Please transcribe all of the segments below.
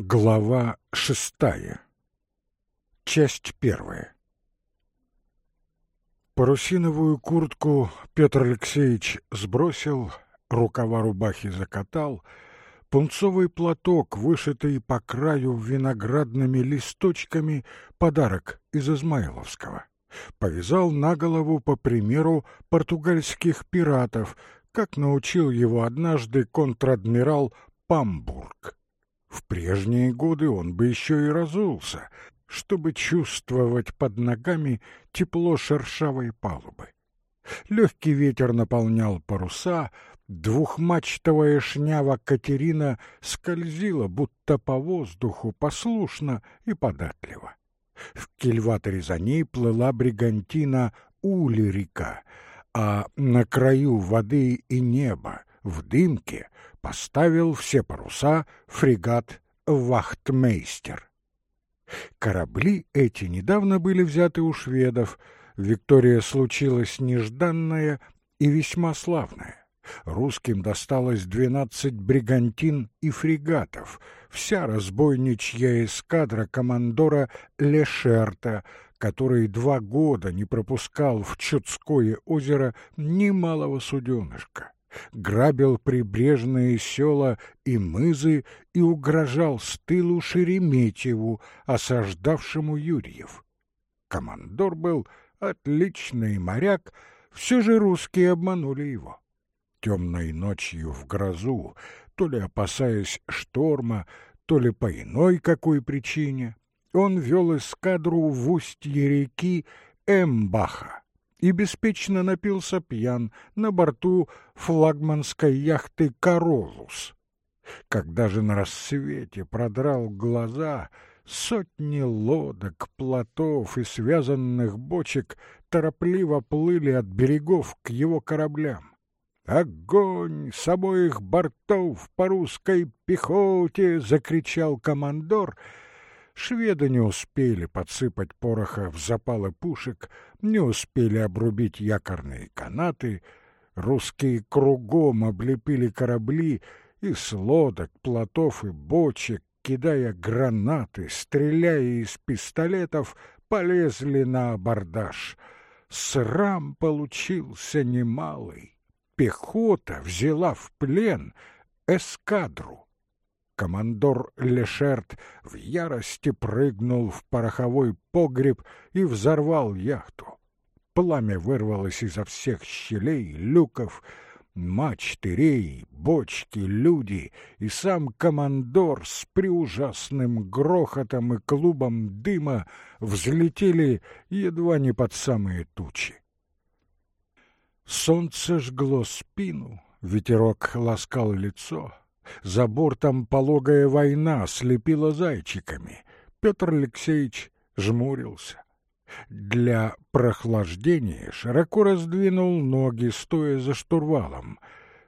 Глава шестая. Часть первая. Парусиновую куртку Петр Алексеевич сбросил, рукава рубахи закатал, пунцовый платок, вышитый по краю виноградными листочками, подарок из Измайловского. Повязал на голову по примеру португальских пиратов, как научил его однажды контр-адмирал Памбург. В прежние годы он бы еще и разулся, чтобы чувствовать под ногами тепло шершавой палубы. Легкий ветер наполнял паруса, двухмачтовая шнява Катерина скользила, будто по воздуху, послушно и податливо. В кильваторе за ней плыла бригантина Улерика, а на краю воды и неба, в дымке, поставил все паруса фрегат «Вахтмейстер». Корабли эти недавно были взяты у шведов. Виктория случилась нежданная и весьма славная. Русским досталось двенадцать бригантин и фрегатов, вся разбойничья эскадра командора Лешерта, который два года не пропускал в Чудское озеро ни малого суденышка грабил прибрежные села и мызы и угрожал с тылу Шереметьеву, осаждавшему Юрьев. Командор был отличный моряк, все же русские обманули его. Темной ночью в грозу, то ли опасаясь шторма, то ли по иной какой причине, он вел эскадру в устье реки Эмбаха и беспечно напился пьян на борту флагманской яхты «Королус». Когда же на рассвете продрал глаза, сотни лодок, плотов и связанных бочек торопливо плыли от берегов к его кораблям. «Огонь с обоих бортов по русской пехоте!» — закричал командор — Шведы не успели подсыпать пороха в запалы пушек, не успели обрубить якорные канаты. Русские кругом облепили корабли и с лодок, плотов и бочек, кидая гранаты, стреляя из пистолетов, полезли на абордаж. Срам получился немалый. Пехота взяла в плен эскадру. Командор Лешерт в ярости прыгнул в пороховой погреб и взорвал яхту. Пламя вырвалось изо всех щелей, люков, мачты, реи, бочки, люди и сам командор с преужасным грохотом и клубом дыма взлетели едва не под самые тучи. Солнце жгло спину, ветерок ласкал лицо — за бортом пологая война слепила зайчиками. Петр Алексеевич жмурился. Для прохлаждения широко раздвинул ноги, стоя за штурвалом.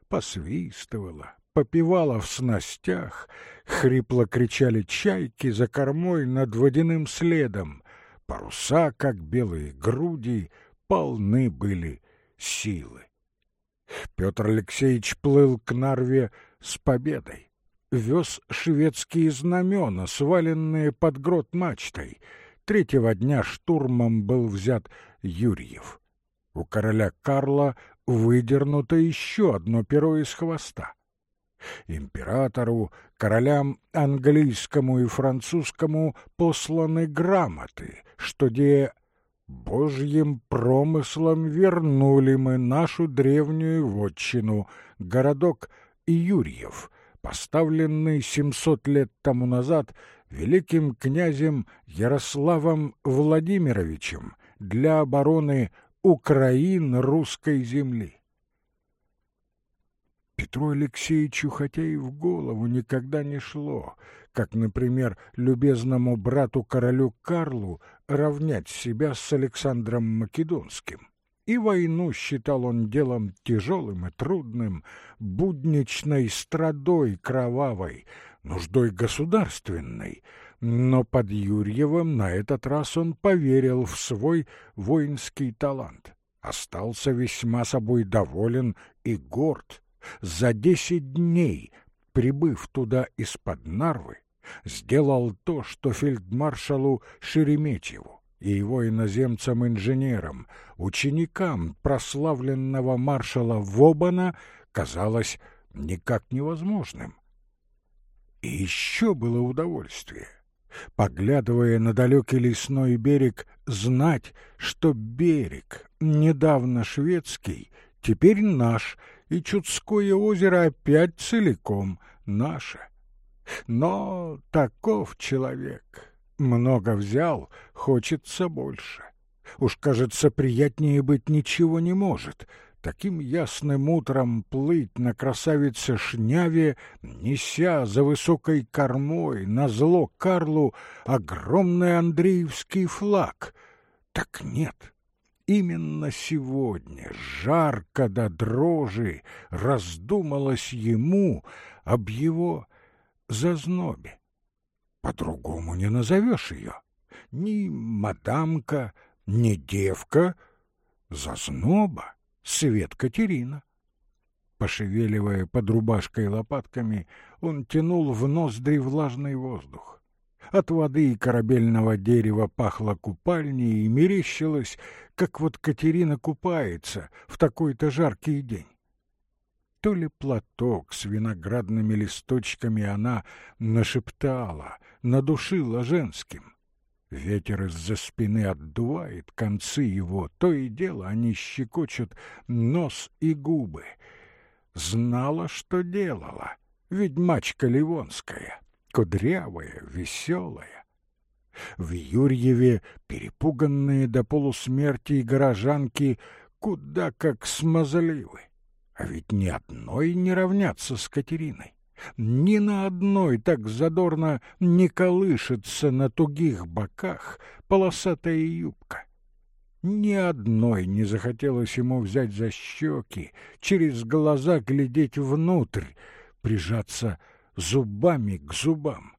Посвистывала, попивала в снастях, хрипло кричали чайки за кормой над водяным следом. Паруса, как белые груди, полны были силы. Петр Алексеевич плыл к Нарве с победой. Вез шведские знамена, сваленные под грот мачтой. Третьего дня штурмом был взят Юрьев. У короля Карла выдернуто еще одно перо из хвоста. Императору, королям английскому и французскому посланы грамоты, что где Божьим промыслом вернули мы нашу древнюю вотчину, городок Юрьев, поставленный семьсот лет тому назад великим князем Ярославом Владимировичем для обороны Украин русской земли. Петру Алексеевичу хотя и в голову никогда не шло, как, например, любезному брату-королю Карлу равнять себя с Александром Македонским и войну считал он делом тяжелым и трудным, будничной страдой кровавой, нуждой государственной. Но под Юрьевым на этот раз он поверил в свой воинский талант, остался весьма собой доволен и горд. За десять дней, прибыв туда из-под Нарвы, сделал то, что фельдмаршалу Шереметьеву и его иноземцам-инженерам, ученикам прославленного маршала Вобана, казалось никак невозможным. И еще было удовольствие, поглядывая на далекий лесной берег, знать, что берег, недавно шведский, теперь наш, и Чудское озеро опять целиком наше. Но таков человек. Много взял, хочется больше. Уж, кажется, приятнее быть ничего не может. Таким ясным утром плыть на красавице Шняве, неся за высокой кормой на зло Карлу огромный Андреевский флаг. Так нет, именно сегодня, жарко до дрожи, раздумалось ему об его зазнобе. По-другому не назовешь ее. Ни мадамка, ни девка. Зазноба, свет Катерина. Пошевеливая под рубашкой лопатками, он тянул в ноздри влажный воздух. От воды и корабельного дерева пахло купальней и мерещилось, как вот Катерина купается в такой-то жаркий день то ли платок с виноградными листочками она нашептала, надушила женским. Ветер из-за спины отдувает концы его, то и дело они щекочут нос и губы. Знала, что делала, ведьмачка Ливонская, кудрявая, веселая. В Юрьеве перепуганные до полусмерти горожанки куда как смазливы. А ведь ни одной не равняться с Катериной. Ни на одной так задорно не колышется на тугих боках полосатая юбка. Ни одной не захотелось ему взять за щеки, через глаза глядеть внутрь, прижаться зубами к зубам.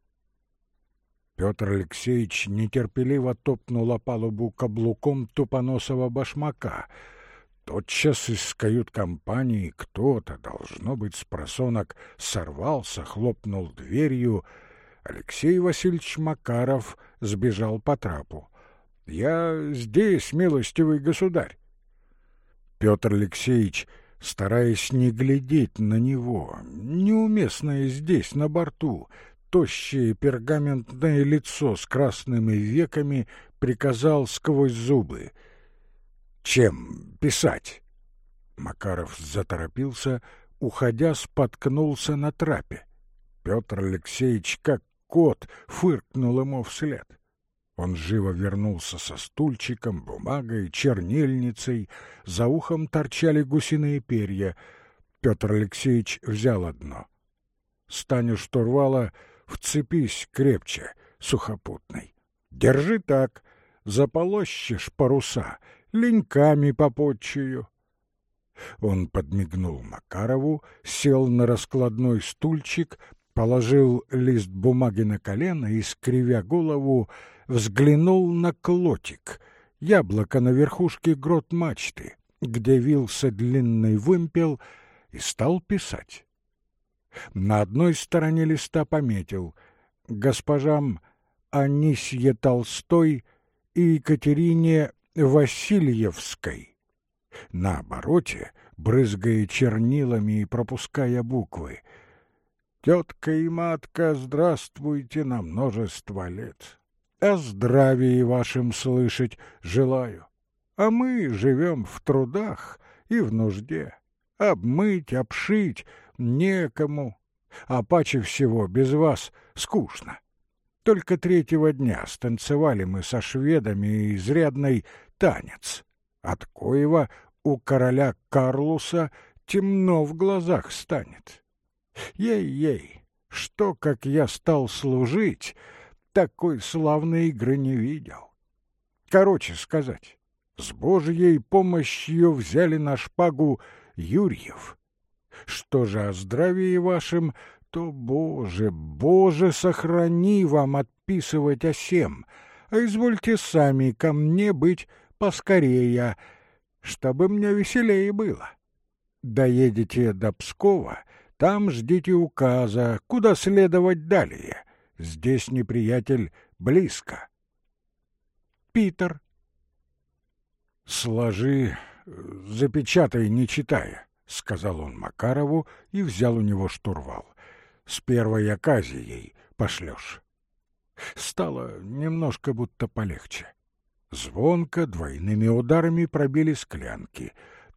Петр Алексеевич нетерпеливо топнул о палубу каблуком тупоносого башмака — Тотчас из кают-компании кто-то, должно быть, с просонок сорвался, хлопнул дверью. Алексей Васильевич Макаров сбежал по трапу. «Я здесь, милостивый государь!» Петр Алексеевич, стараясь не глядеть на него, неуместное здесь, на борту, тощее пергаментное лицо с красными веками, приказал сквозь зубы — чем писать? Макаров заторопился, уходя, споткнулся на трапе. Петр Алексеевич, как кот, фыркнул ему вслед. Он живо вернулся со стульчиком, бумагой, чернильницей. За ухом торчали гусиные перья. Петр Алексеевич взял одно. «Станю штурвала, вцепись крепче, сухопутный. Держи так, заполощешь паруса, леньками попотчую. Он подмигнул Макарову, сел на раскладной стульчик, положил лист бумаги на колено и, скривя голову, взглянул на клотик, яблоко на верхушке грот мачты, где вился длинный вымпел, и стал писать. На одной стороне листа пометил «Госпожам Анисье Толстой и Екатерине Васильевской. На обороте, брызгая чернилами и пропуская буквы, «Тетка и матка, здравствуйте на множество лет. О здравии вашем слышать желаю. А мы живем в трудах и в нужде. Обмыть, обшить некому, а паче всего без вас скучно. Только третьего дня станцевали мы со шведами изрядный танец. От коего у короля Карлуса темно в глазах станет. Ей-ей, что, как я стал служить, такой славной игры не видел. Короче сказать, с Божьей помощью взяли на шпагу Юрьев. Что же о здравии вашем, то, Боже, Боже, сохрани вам отписывать о сем, а извольте сами ко мне быть поскорее, чтобы мне веселее было. Доедете до Пскова, там ждите указа, куда следовать далее. Здесь неприятель близко. Питер. Сложи, запечатай, не читая, сказал он Макарову и взял у него штурвал. С первой оказией пошлешь. Стало немножко будто полегче. Звонко двойными ударами пробили склянки.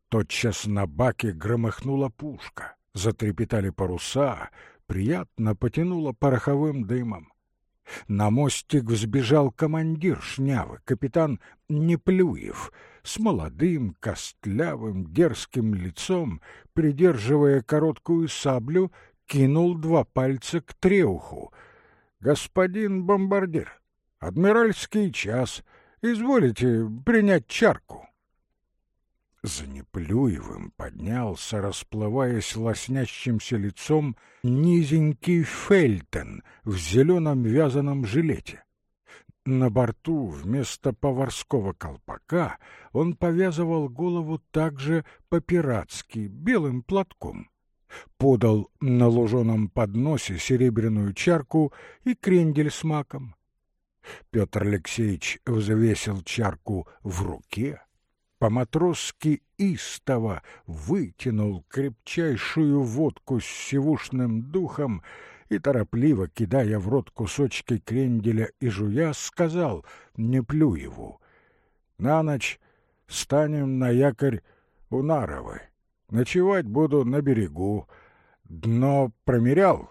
Тотчас на баке громыхнула пушка, затрепетали паруса, приятно потянуло пороховым дымом. На мостик взбежал командир шнявы, капитан Неплюев, с молодым, костлявым, дерзким лицом, придерживая короткую саблю, кинул два пальца к треуху. «Господин бомбардир, адмиральский час, изволите принять чарку?» За Неплюевым поднялся, расплываясь лоснящимся лицом, низенький Фельтон в зеленом вязаном жилете. На борту вместо поварского колпака он повязывал голову также по-пиратски, белым платком. Подал на луженом подносе серебряную чарку и крендель с маком. Петр Алексеевич взвесил чарку в руке, по-матросски истово вытянул крепчайшую водку с сивушным духом и, торопливо кидая в рот кусочки кренделя и жуя, сказал не Неплюеву, «На ночь станем на якорь у Наровы. Ночевать буду на берегу. Дно промерял?»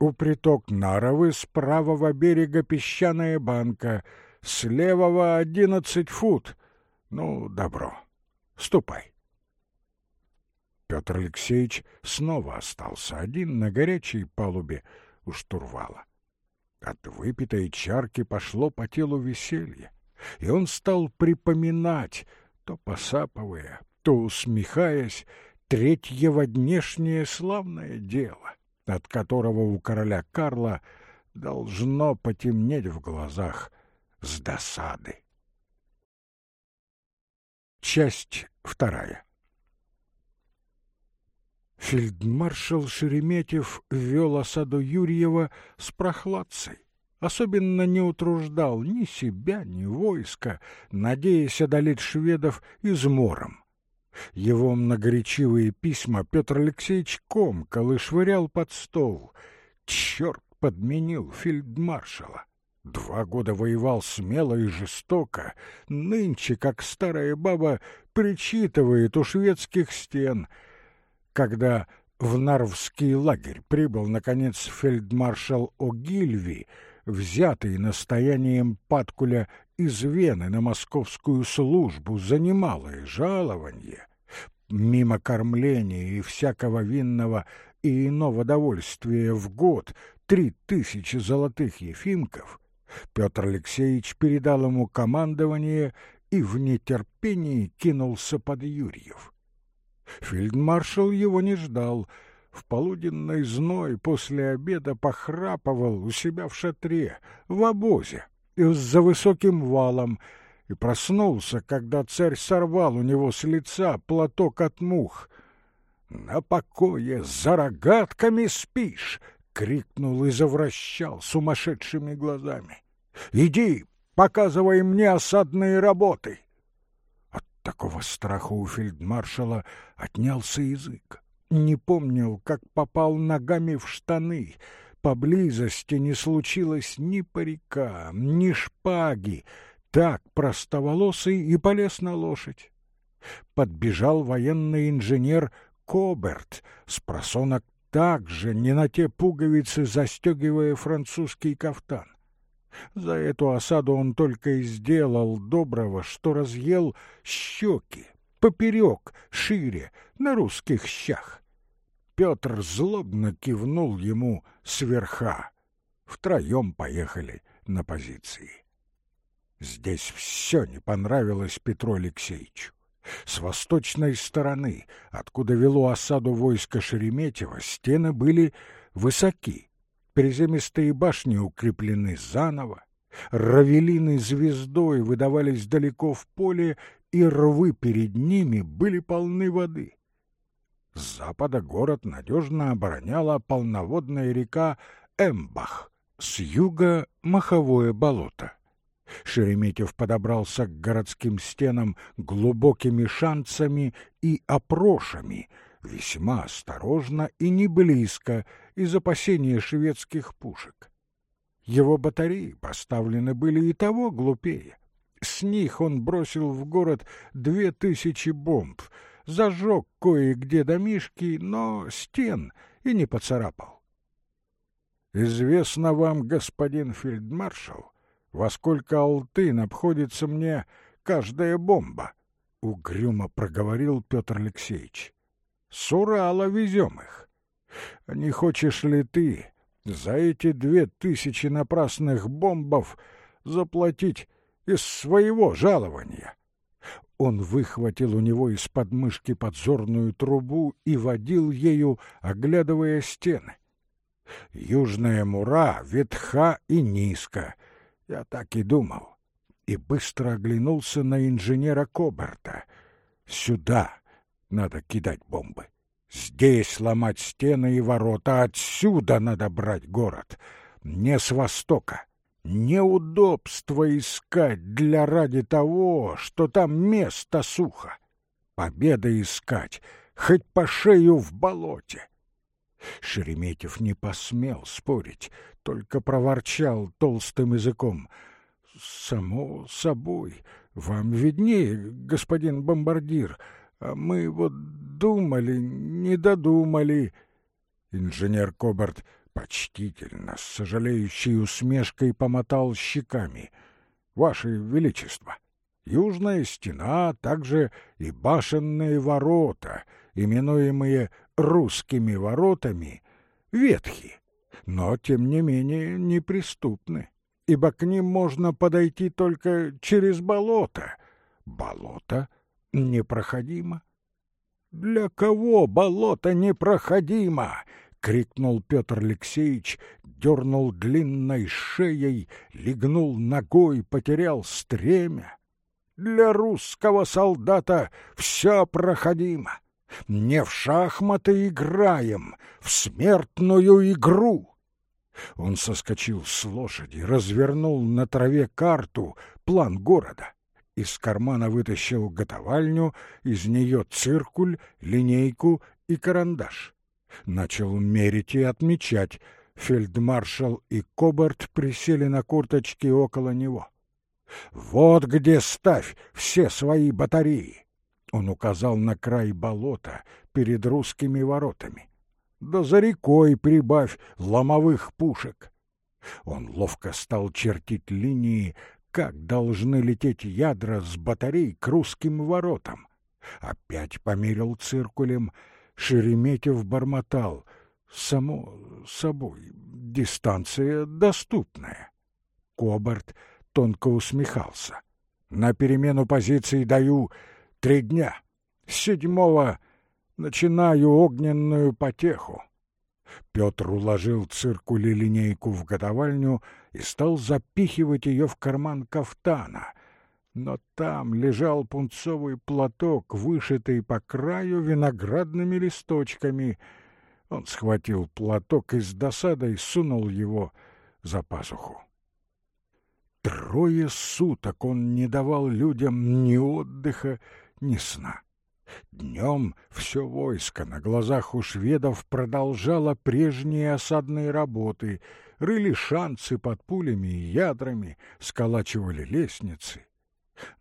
У приток Наровы с правого берега песчаная банка, с левого одиннадцать фут — ну, добро. Ступай. Петр Алексеевич снова остался один на горячей палубе у штурвала. От выпитой чарки пошло по телу веселье, и он стал припоминать, то посапывая, то усмехаясь, третьего днешнее славное дело, от которого у короля Карла должно потемнеть в глазах с досады. Часть вторая. Фельдмаршал Шереметьев вел осаду Юрьева с прохладцей. Особенно не утруждал ни себя, ни войска, надеясь одолеть шведов измором. Его многоречивые письма Петр Алексеевич комкал и швырял под стол. Черт подменил фельдмаршала. Два года воевал смело и жестоко, нынче, как старая баба, причитывает у шведских стен. Когда в Нарвский лагерь прибыл, наконец, фельдмаршал Огильви, взятый настоянием Паткуля из Вены на московскую службу за немалое жалование, мимо кормления и всякого винного и иного довольствия в год три тысячи золотых ефимков — Петр Алексеевич передал ему командование и в нетерпении кинулся под Юрьев. Фельдмаршал его не ждал. В полуденный зной после обеда похрапывал у себя в шатре, в обозе, и за высоким валом, и проснулся, когда царь сорвал у него с лица платок от мух. «На покое за рогатками спишь!» — крикнул и завращал сумасшедшими глазами. Иди, показывай мне осадные работы. От такого страха у фельдмаршала отнялся язык. Не помнил, как попал ногами в штаны. Поблизости не случилось ни парика, ни шпаги. Так простоволосый и полез на лошадь. Подбежал военный инженер Коберт, с просонок также не на те пуговицы застегивая французский кафтан. За эту осаду он только и сделал доброго, что разъел щеки, поперек, шире, на русских щах. Петр злобно кивнул ему сверха. Втроем поехали на позиции. Здесь все не понравилось Петру Алексеевичу. С восточной стороны, откуда вело осаду войска Шереметьева, стены были высоки, Приземистые башни укреплены заново, равелины звездой выдавались далеко в поле, и рвы перед ними были полны воды. С запада город надежно обороняла полноводная река Эмбах, с юга маховое болото. Шереметьев подобрался к городским стенам глубокими шанцами и опрошами, весьма осторожно и не близко из опасения шведских пушек. Его батареи поставлены были и того глупее. С них он бросил в город две тысячи бомб, зажег кое-где домишки, но стен и не поцарапал. «Известно вам, господин фельдмаршал, во сколько алтын обходится мне каждая бомба?» — угрюмо проговорил Петр Алексеевич. «С Урала везем их. Не хочешь ли ты за эти две тысячи напрасных бомбов заплатить из своего жалования?» Он выхватил у него из подмышки подзорную трубу и водил ею, оглядывая стены. Южная мура ветха и низко. Я так и думал. И быстро оглянулся на инженера Коберта. Сюда надо кидать бомбы. Здесь ломать стены и ворота, отсюда надо брать город. Не с востока. Неудобство искать для ради того, что там место сухо. Победа искать, хоть по шею в болоте. Шереметьев не посмел спорить, только проворчал толстым языком. «Само собой, вам виднее, господин бомбардир, а мы вот думали, не додумали». Инженер Кобарт почтительно, с сожалеющей усмешкой помотал щеками. «Ваше Величество, южная стена, а также и башенные ворота, именуемые русскими воротами ветхи, но, тем не менее, неприступны, ибо к ним можно подойти только через болото. Болото непроходимо. «Для кого болото непроходимо?» — крикнул Петр Алексеевич, дернул длинной шеей, легнул ногой, потерял стремя. «Для русского солдата все проходимо не в шахматы играем, в смертную игру. Он соскочил с лошади, развернул на траве карту, план города. Из кармана вытащил готовальню, из нее циркуль, линейку и карандаш. Начал мерить и отмечать. Фельдмаршал и Кобарт присели на курточки около него. «Вот где ставь все свои батареи!» Он указал на край болота перед русскими воротами. Да за рекой прибавь ломовых пушек. Он ловко стал чертить линии, как должны лететь ядра с батарей к русским воротам. Опять померил циркулем, Шереметьев бормотал. Само собой, дистанция доступная. Кобарт тонко усмехался. На перемену позиций даю Три дня. С седьмого начинаю огненную потеху. Петр уложил циркуль и линейку в годовальню и стал запихивать ее в карман кафтана. Но там лежал пунцовый платок, вышитый по краю виноградными листочками. Он схватил платок и с досадой сунул его за пазуху. Трое суток он не давал людям ни отдыха, ни сна. Днем все войско на глазах у шведов продолжало прежние осадные работы, рыли шанцы под пулями и ядрами, сколачивали лестницы.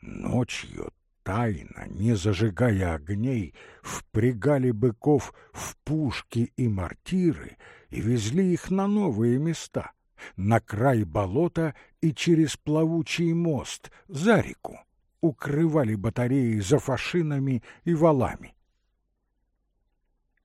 Ночью тайно, не зажигая огней, впрягали быков в пушки и мортиры и везли их на новые места, на край болота и через плавучий мост, за реку укрывали батареи за фашинами и валами.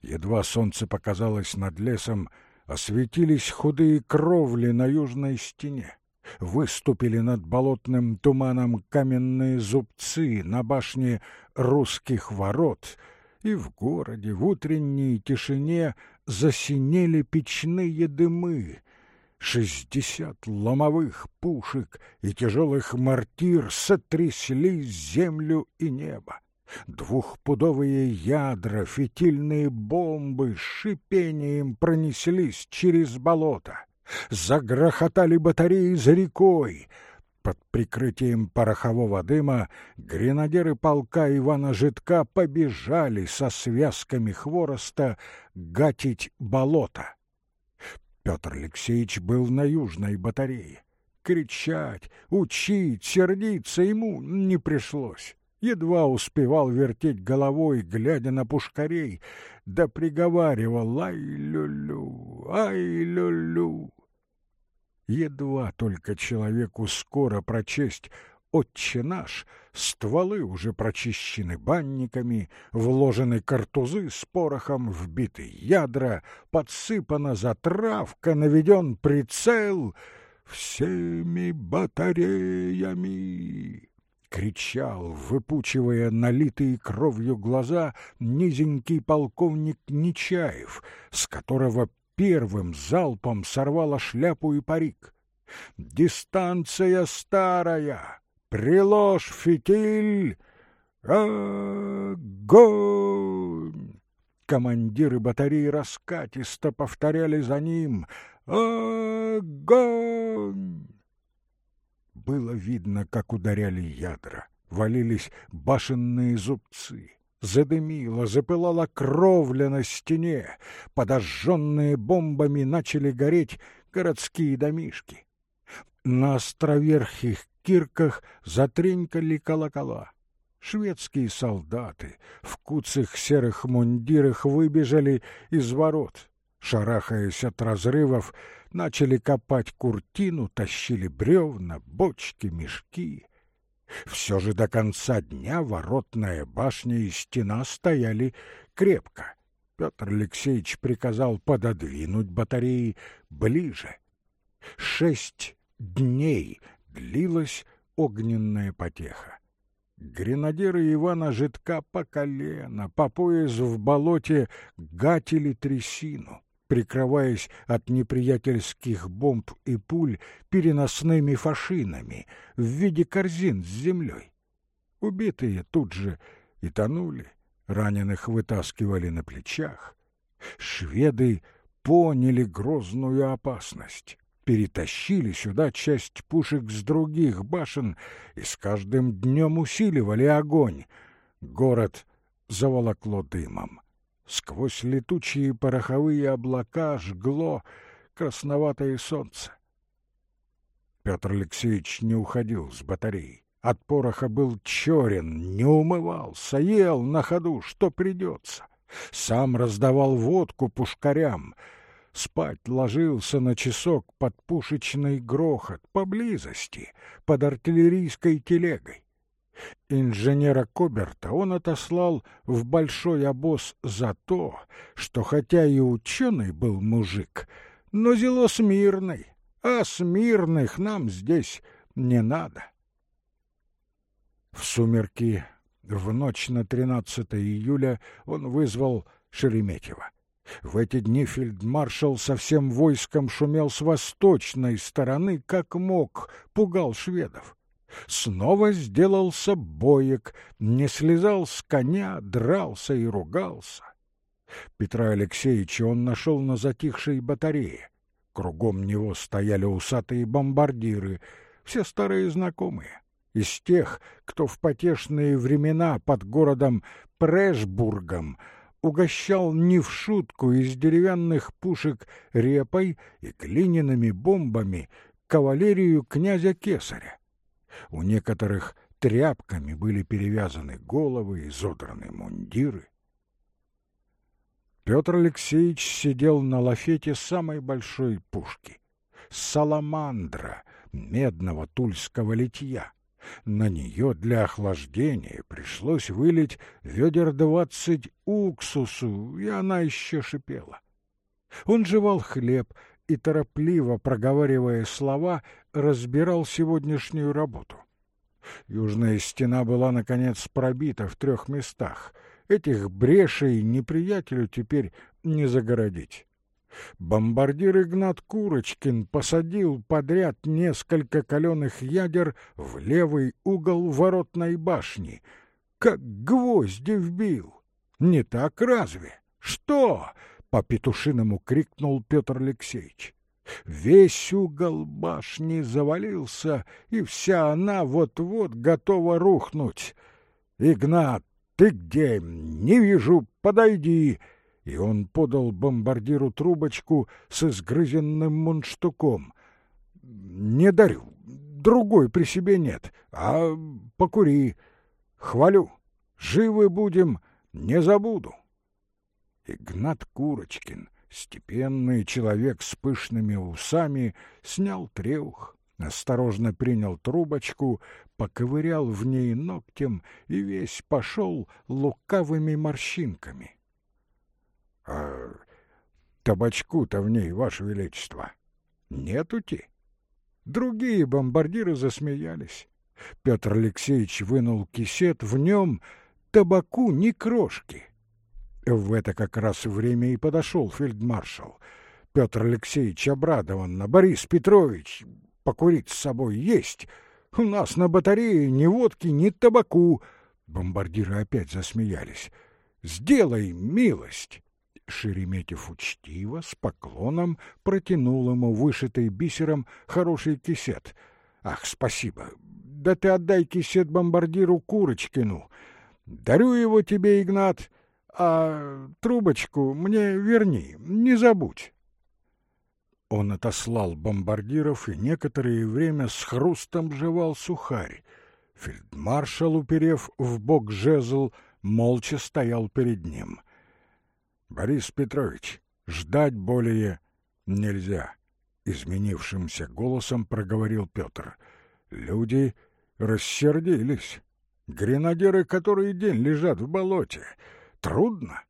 Едва солнце показалось над лесом, осветились худые кровли на южной стене. Выступили над болотным туманом каменные зубцы на башне русских ворот, и в городе в утренней тишине засинели печные дымы, Шестьдесят ломовых пушек и тяжелых мортир сотрясли землю и небо. Двухпудовые ядра, фитильные бомбы с шипением пронеслись через болото. Загрохотали батареи за рекой. Под прикрытием порохового дыма гренадеры полка Ивана Житка побежали со связками хвороста гатить болото. Петр Алексеевич был на южной батарее. Кричать, учить, сердиться ему не пришлось едва успевал вертеть головой, глядя на пушкарей, да приговаривал «Ай-лю-лю! Ай-лю-лю!». Едва только человеку скоро прочесть «Отче наш», стволы уже прочищены банниками, вложены картузы с порохом, вбиты ядра, подсыпана затравка, наведен прицел всеми батареями кричал, выпучивая налитые кровью глаза, низенький полковник Нечаев, с которого первым залпом сорвала шляпу и парик. «Дистанция старая! Приложь фитиль! Огонь!» Командиры батареи раскатисто повторяли за ним «Огонь!» Было видно, как ударяли ядра, валились башенные зубцы. Задымило, запылала кровля на стене, подожженные бомбами начали гореть городские домишки. На островерхих кирках затренькали колокола. Шведские солдаты в куцых серых мундирах выбежали из ворот. Шарахаясь от разрывов, начали копать куртину, тащили бревна, бочки, мешки. Все же до конца дня воротная башня и стена стояли крепко. Петр Алексеевич приказал пододвинуть батареи ближе. Шесть дней длилась огненная потеха. Гренадеры Ивана Житка по колено, по пояс в болоте гатили трясину прикрываясь от неприятельских бомб и пуль переносными фашинами в виде корзин с землей. Убитые тут же и тонули, раненых вытаскивали на плечах. Шведы поняли грозную опасность, перетащили сюда часть пушек с других башен и с каждым днем усиливали огонь. Город заволокло дымом. Сквозь летучие пороховые облака жгло красноватое солнце. Петр Алексеевич не уходил с батареи. От пороха был черен, не умывался, ел на ходу, что придется. Сам раздавал водку пушкарям. Спать ложился на часок под пушечный грохот, поблизости, под артиллерийской телегой. Инженера Коберта он отослал в большой обоз за то, что хотя и ученый был мужик, но зело смирный, а смирных нам здесь не надо. В сумерки в ночь на 13 июля он вызвал Шереметьева. В эти дни фельдмаршал со всем войском шумел с восточной стороны, как мог, пугал шведов снова сделался боек, не слезал с коня, дрался и ругался. Петра Алексеевича он нашел на затихшей батарее. Кругом него стояли усатые бомбардиры, все старые знакомые, из тех, кто в потешные времена под городом Прешбургом угощал не в шутку из деревянных пушек репой и глиняными бомбами кавалерию князя Кесаря. У некоторых тряпками были перевязаны головы изодраны мундиры. Петр Алексеевич сидел на лафете самой большой пушки — саламандра медного тульского литья. На нее для охлаждения пришлось вылить ведер двадцать уксусу, и она еще шипела. Он жевал хлеб и, торопливо проговаривая слова, разбирал сегодняшнюю работу. Южная стена была, наконец, пробита в трех местах. Этих брешей неприятелю теперь не загородить. Бомбардир Игнат Курочкин посадил подряд несколько каленых ядер в левый угол воротной башни. Как гвозди вбил! Не так разве? Что? По-петушиному крикнул Петр Алексеевич. Весь угол башни завалился, и вся она вот-вот готова рухнуть. «Игнат, ты где? Не вижу, подойди!» И он подал бомбардиру трубочку с изгрызенным мундштуком. «Не дарю, другой при себе нет, а покури. Хвалю, живы будем, не забуду». Игнат Курочкин — Степенный человек с пышными усами снял треух, осторожно принял трубочку, поковырял в ней ногтем и весь пошел лукавыми морщинками. — А табачку-то в ней, Ваше Величество, нету-те? Другие бомбардиры засмеялись. Петр Алексеевич вынул кисет, в нем табаку ни крошки. В это как раз время и подошел фельдмаршал. Петр Алексеевич обрадованно. «Борис Петрович, покурить с собой есть? У нас на батарее ни водки, ни табаку». Бомбардиры опять засмеялись. «Сделай милость!» Шереметьев учтиво, с поклоном, протянул ему вышитый бисером хороший кисет. «Ах, спасибо! Да ты отдай кисет бомбардиру Курочкину! Дарю его тебе, Игнат!» А трубочку мне верни, не забудь. Он отослал бомбардиров и некоторое время с хрустом жевал сухарь. Фельдмаршал, уперев в бок жезл, молча стоял перед ним. — Борис Петрович, ждать более нельзя, — изменившимся голосом проговорил Петр. Люди рассердились. Гренадеры который день лежат в болоте — Трудно.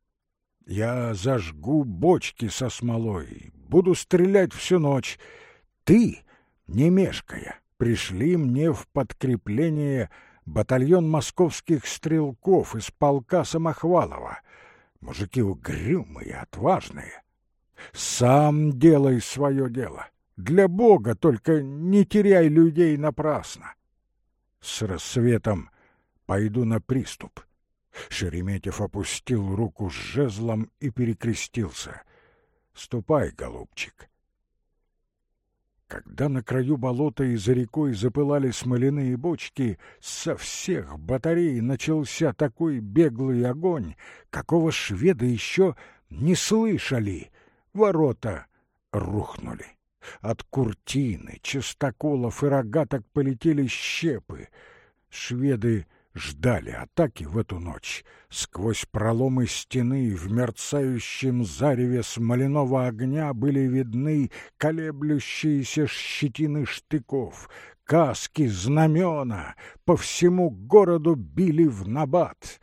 Я зажгу бочки со смолой, буду стрелять всю ночь. Ты, не мешкая, пришли мне в подкрепление батальон московских стрелков из полка Самохвалова. Мужики угрюмые, отважные. Сам делай свое дело. Для Бога только не теряй людей напрасно. С рассветом пойду на приступ. Шереметьев опустил руку с жезлом и перекрестился. «Ступай, голубчик!» Когда на краю болота и за рекой запылали смоляные бочки, со всех батарей начался такой беглый огонь, какого шведы еще не слышали. Ворота рухнули. От куртины, частоколов и рогаток полетели щепы. Шведы ждали атаки в эту ночь. Сквозь проломы стены в мерцающем зареве смоляного огня были видны колеблющиеся щетины штыков, каски, знамена, по всему городу били в набат.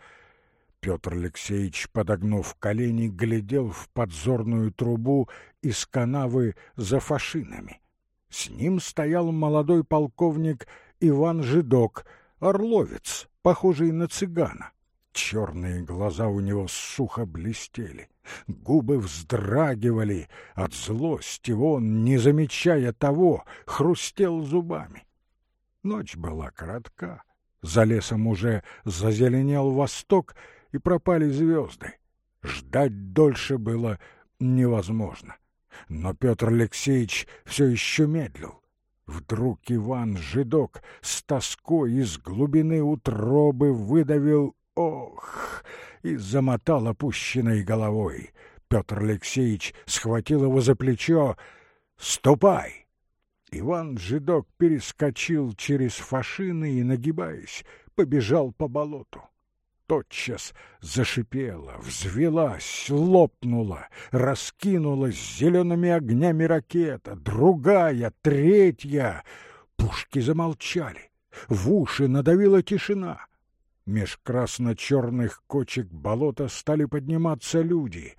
Петр Алексеевич, подогнув колени, глядел в подзорную трубу из канавы за фашинами. С ним стоял молодой полковник Иван Жидок, орловец, похожий на цыгана. Черные глаза у него сухо блестели, губы вздрагивали от злости, он, не замечая того, хрустел зубами. Ночь была коротка, за лесом уже зазеленел восток, и пропали звезды. Ждать дольше было невозможно. Но Петр Алексеевич все еще медлил. Вдруг Иван Жидок с тоской из глубины утробы выдавил «Ох!» и замотал опущенной головой. Петр Алексеевич схватил его за плечо «Ступай!» Иван Жидок перескочил через фашины и, нагибаясь, побежал по болоту тотчас зашипела, взвелась, лопнула, раскинулась зелеными огнями ракета, другая, третья. Пушки замолчали, в уши надавила тишина. Меж красно-черных кочек болота стали подниматься люди.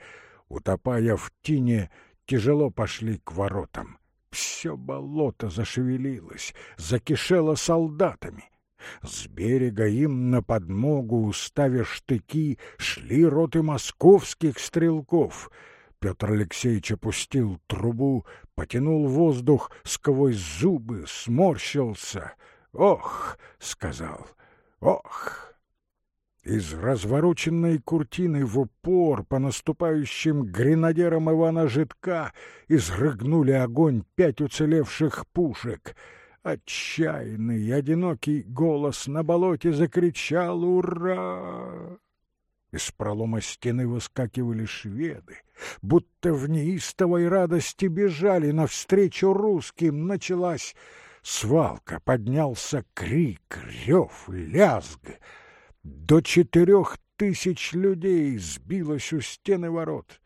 Утопая в тине, тяжело пошли к воротам. Все болото зашевелилось, закишело солдатами — с берега им на подмогу, уставя штыки, шли роты московских стрелков. Петр Алексеевич опустил трубу, потянул воздух сквозь зубы, сморщился. «Ох!» — сказал. «Ох!» Из развороченной куртины в упор по наступающим гренадерам Ивана Житка изрыгнули огонь пять уцелевших пушек. Отчаянный, одинокий голос на болоте закричал «Ура!». Из пролома стены выскакивали шведы, будто в неистовой радости бежали навстречу русским. Началась свалка, поднялся крик, рев, лязг — до четырех тысяч людей сбилось у стены ворот.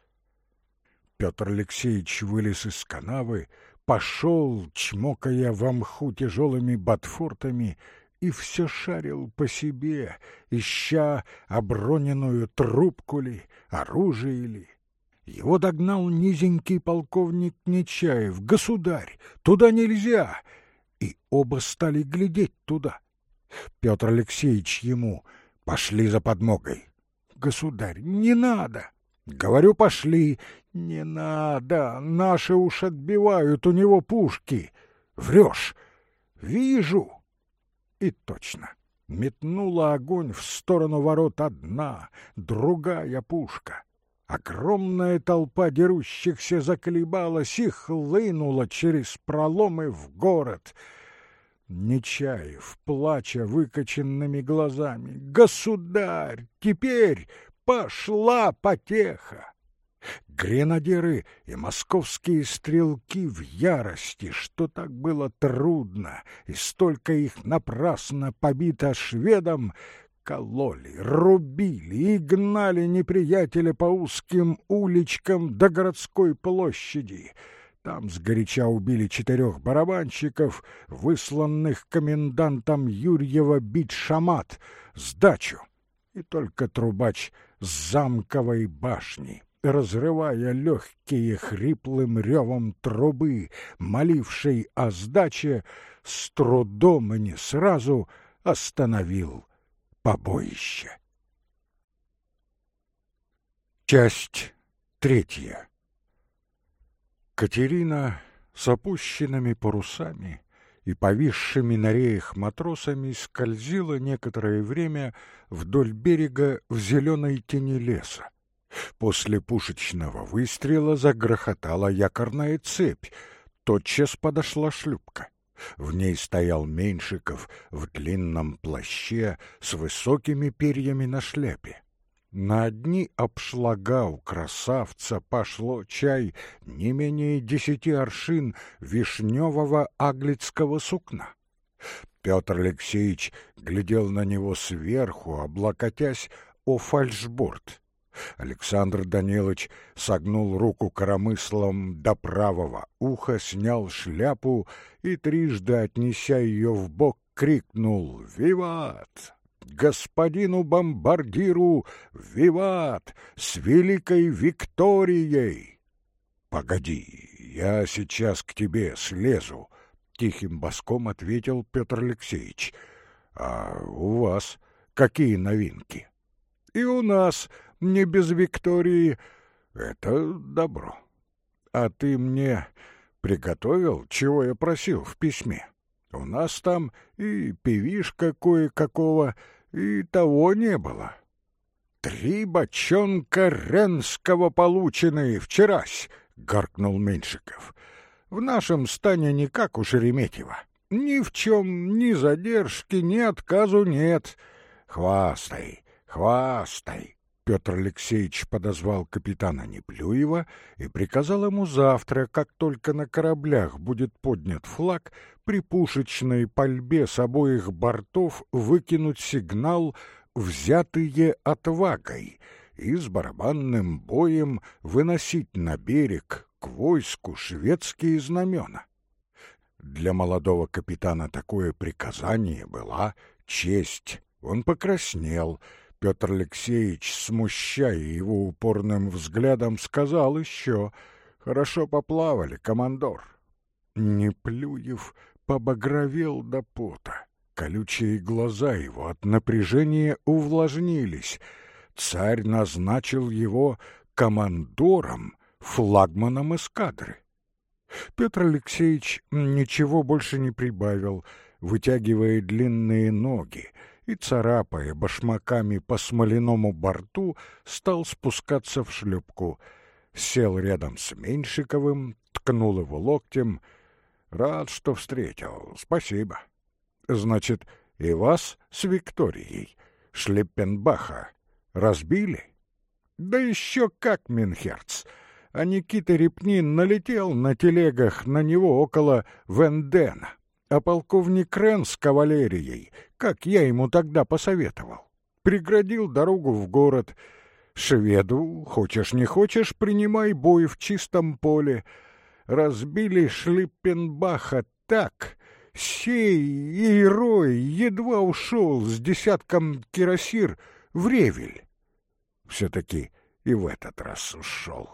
Петр Алексеевич вылез из канавы, пошел, чмокая в мху тяжелыми ботфортами, и все шарил по себе, ища оброненную трубку ли, оружие ли. Его догнал низенький полковник Нечаев. «Государь, туда нельзя!» И оба стали глядеть туда. Петр Алексеевич ему — Пошли за подмогой. Государь, не надо. Говорю, пошли. Не надо. Наши уж отбивают у него пушки. Врешь. Вижу. И точно. Метнула огонь в сторону ворот одна, другая пушка. Огромная толпа дерущихся заколебалась и хлынула через проломы в город — Нечаев, плача выкоченными глазами. «Государь, теперь пошла потеха!» Гренадеры и московские стрелки в ярости, что так было трудно, и столько их напрасно побито шведом, кололи, рубили и гнали неприятеля по узким уличкам до городской площади — там сгоряча убили четырех барабанщиков, высланных комендантом Юрьева бить шамат, сдачу. И только трубач с замковой башни, разрывая легкие хриплым ревом трубы, молившей о сдаче, с трудом и не сразу остановил побоище. Часть третья Катерина с опущенными парусами и повисшими на реях матросами скользила некоторое время вдоль берега в зеленой тени леса. После пушечного выстрела загрохотала якорная цепь, тотчас подошла шлюпка. В ней стоял Меньшиков в длинном плаще с высокими перьями на шляпе. На одни обшлага у красавца пошло чай не менее десяти аршин вишневого аглицкого сукна. Петр Алексеевич глядел на него сверху, облокотясь о фальшборд. Александр Данилович согнул руку коромыслом до правого уха, снял шляпу и, трижды отнеся ее в бок, крикнул «Виват!» Господину бомбардиру «Виват! С великой Викторией!» «Погоди, я сейчас к тебе слезу», — тихим боском ответил Петр Алексеевич. «А у вас какие новинки?» «И у нас не без Виктории. Это добро. А ты мне приготовил, чего я просил в письме?» У нас там и певишка кое-какого, и того не было. Три бочонка Ренского получены вчерась, — гаркнул Меньшиков. В нашем стане никак у Шереметьева. Ни в чем ни задержки, ни отказу нет. Хвастай, хвастай. Петр Алексеевич подозвал капитана Неплюева и приказал ему завтра, как только на кораблях будет поднят флаг, при пушечной пальбе с обоих бортов выкинуть сигнал «взятые отвагой» и с барабанным боем выносить на берег к войску шведские знамена. Для молодого капитана такое приказание была честь. Он покраснел — Петр Алексеевич, смущая его упорным взглядом, сказал еще «Хорошо поплавали, командор». Неплюев побагровел до пота. Колючие глаза его от напряжения увлажнились. Царь назначил его командором, флагманом эскадры. Петр Алексеевич ничего больше не прибавил, вытягивая длинные ноги, и, царапая башмаками по смоляному борту, стал спускаться в шлюпку. Сел рядом с Меньшиковым, ткнул его локтем. «Рад, что встретил. Спасибо. Значит, и вас с Викторией, Шлеппенбаха, разбили?» «Да еще как, Минхерц!» а Никита Репнин налетел на телегах на него около Вендена, а полковник Рен с кавалерией, как я ему тогда посоветовал, преградил дорогу в город. Шведу, хочешь не хочешь, принимай бой в чистом поле. Разбили Шлиппенбаха так, сей и Рой едва ушел с десятком кирасир в Ревель. Все-таки и в этот раз ушел.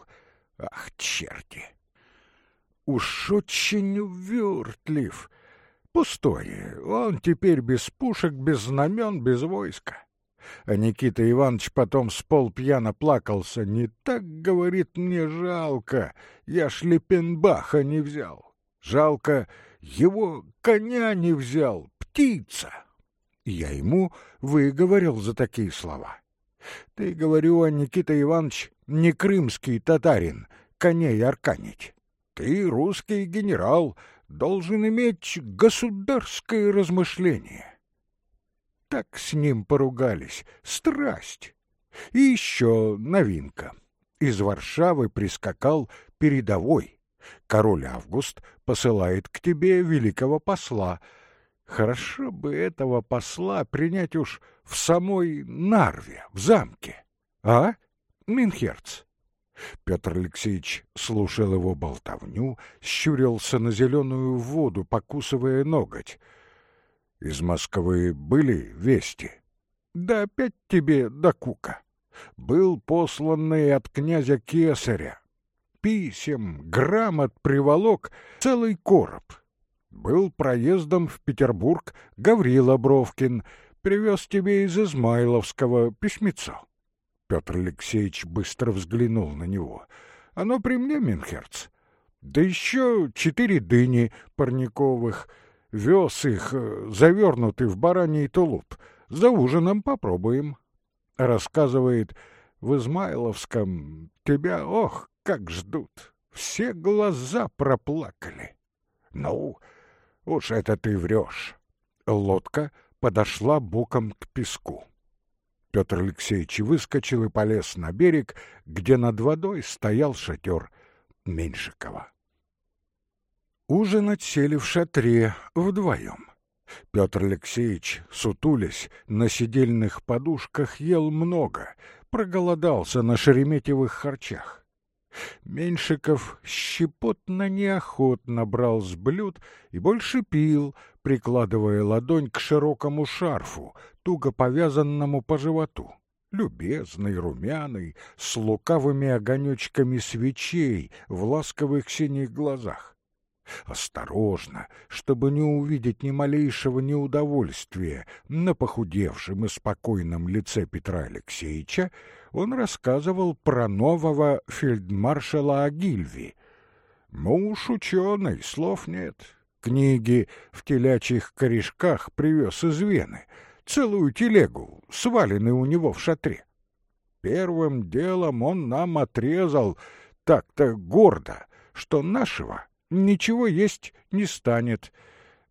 Ах, черти! Уж очень увертлив. Пустое. Он теперь без пушек, без знамен, без войска. А Никита Иванович потом с пол пьяно плакался. «Не так, — говорит, — мне жалко. Я шлепенбаха не взял. Жалко, его коня не взял. Птица!» Я ему выговорил за такие слова. Ты, говорю, а Никита Иванович не крымский татарин, коней арканить. Ты, русский генерал, должен иметь государское размышление. Так с ним поругались. Страсть. И еще новинка. Из Варшавы прискакал передовой. Король Август посылает к тебе великого посла. Хорошо бы этого посла принять уж в самой Нарве, в замке. А, Минхерц? Петр Алексеевич слушал его болтовню, щурился на зеленую воду, покусывая ноготь. Из Москвы были вести? Да опять тебе до кука. Был посланный от князя Кесаря. Писем, грамот приволок целый короб. Был проездом в Петербург Гаврила Бровкин — привез тебе из Измайловского письмецо. Петр Алексеевич быстро взглянул на него. Оно при мне, Минхерц. Да еще четыре дыни парниковых. Вез их, э, завернуты в бараний тулуп. За ужином попробуем. Рассказывает, в Измайловском тебя, ох, как ждут. Все глаза проплакали. Ну, уж это ты врешь. Лодка — подошла боком к песку. Петр Алексеевич выскочил и полез на берег, где над водой стоял шатер Меньшикова. Ужинать сели в шатре вдвоем. Петр Алексеевич, сутулясь, на сидельных подушках ел много, проголодался на шереметьевых харчах. Меньшиков щепотно неохотно брал с блюд и больше пил, прикладывая ладонь к широкому шарфу, туго повязанному по животу. Любезный, румяный, с лукавыми огонечками свечей в ласковых синих глазах. Осторожно, чтобы не увидеть ни малейшего неудовольствия на похудевшем и спокойном лице Петра Алексеевича, он рассказывал про нового фельдмаршала Агильви. Муж ученый, слов нет. Книги в телячьих корешках привез из Вены. Целую телегу, свалены у него в шатре. Первым делом он нам отрезал так-то гордо, что нашего ничего есть не станет.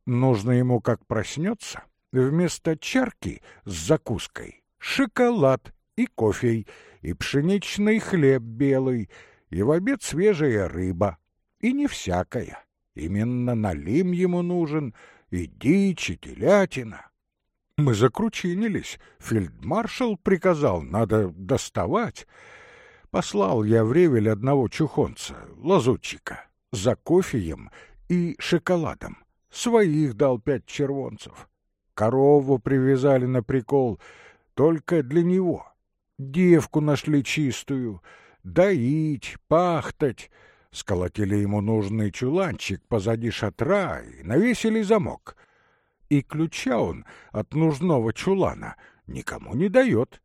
Нужно ему, как проснется, вместо чарки с закуской шоколад и кофей, и пшеничный хлеб белый, и в обед свежая рыба, и не всякая. Именно налим ему нужен, и дичь, и телятина. Мы закручинились. Фельдмаршал приказал, надо доставать. Послал я в Ревель одного чухонца, лазутчика, за кофеем и шоколадом. Своих дал пять червонцев. Корову привязали на прикол только для него. Девку нашли чистую, доить, пахтать. Сколотили ему нужный чуланчик позади шатра и навесили замок. И ключа он от нужного чулана никому не дает.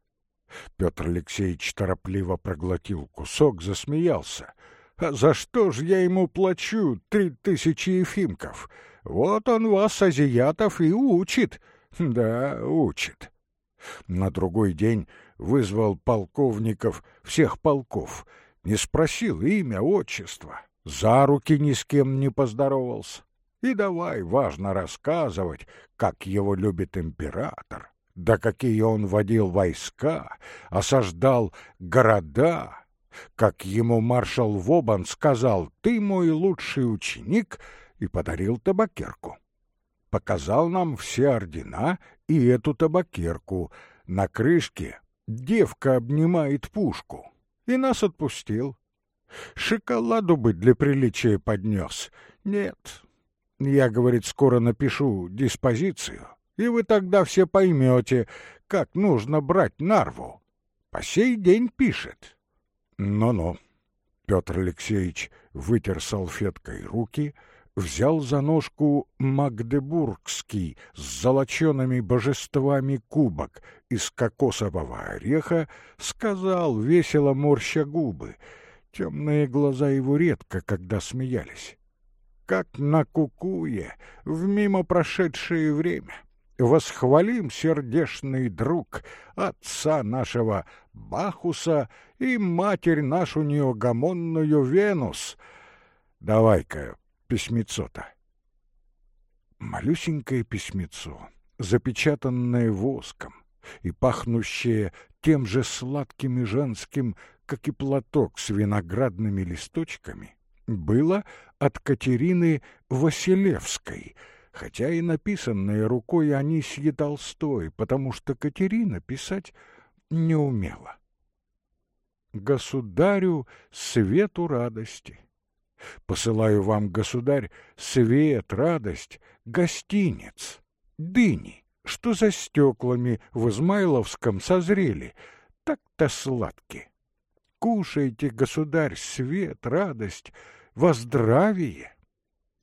Петр Алексеевич торопливо проглотил кусок, засмеялся. «А за что ж я ему плачу три тысячи ефимков? Вот он вас, азиатов, и учит. Да, учит. На другой день вызвал полковников всех полков, не спросил имя, отчество, за руки ни с кем не поздоровался. И давай важно рассказывать, как его любит император, да какие он водил войска, осаждал города, как ему маршал Вобан сказал «Ты мой лучший ученик» и подарил табакерку. Показал нам все ордена и эту табакерку. На крышке девка обнимает пушку. И нас отпустил. Шоколаду бы для приличия поднес. Нет. Я, говорит, скоро напишу диспозицию, и вы тогда все поймете, как нужно брать нарву. По сей день пишет. Ну-ну. Петр Алексеевич вытер салфеткой руки, взял за ножку магдебургский с золочеными божествами кубок из кокосового ореха, сказал, весело морща губы. Темные глаза его редко, когда смеялись. Как на кукуе в мимо прошедшее время восхвалим, сердешный друг, отца нашего Бахуса и матерь нашу неугомонную Венус. Давай-ка письмецо-то. Малюсенькое письмецо, запечатанное воском и пахнущее тем же сладким и женским, как и платок с виноградными листочками, было от Катерины Василевской — хотя и написанные рукой Анисьи Толстой, потому что Катерина писать не умела. Государю свету радости. Посылаю вам, государь, свет, радость, гостиниц, дыни, что за стеклами в Измайловском созрели, так-то сладкие. Кушайте, государь, свет, радость, воздравие.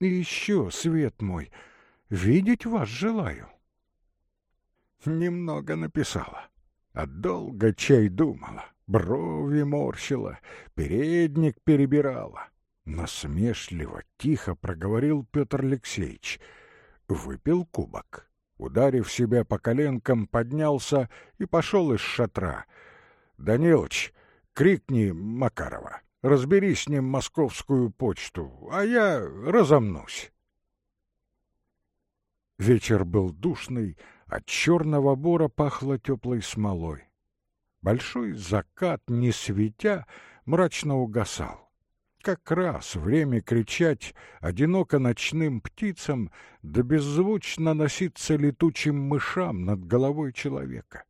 И еще, свет мой, — видеть вас желаю. Немного написала, а долго чай думала, брови морщила, передник перебирала. Насмешливо, тихо проговорил Петр Алексеевич. Выпил кубок. Ударив себя по коленкам, поднялся и пошел из шатра. «Данилыч, крикни Макарова, разбери с ним московскую почту, а я разомнусь». Вечер был душный, от черного бора пахло теплой смолой. Большой закат, не светя, мрачно угасал. Как раз время кричать одиноко ночным птицам да беззвучно носиться летучим мышам над головой человека.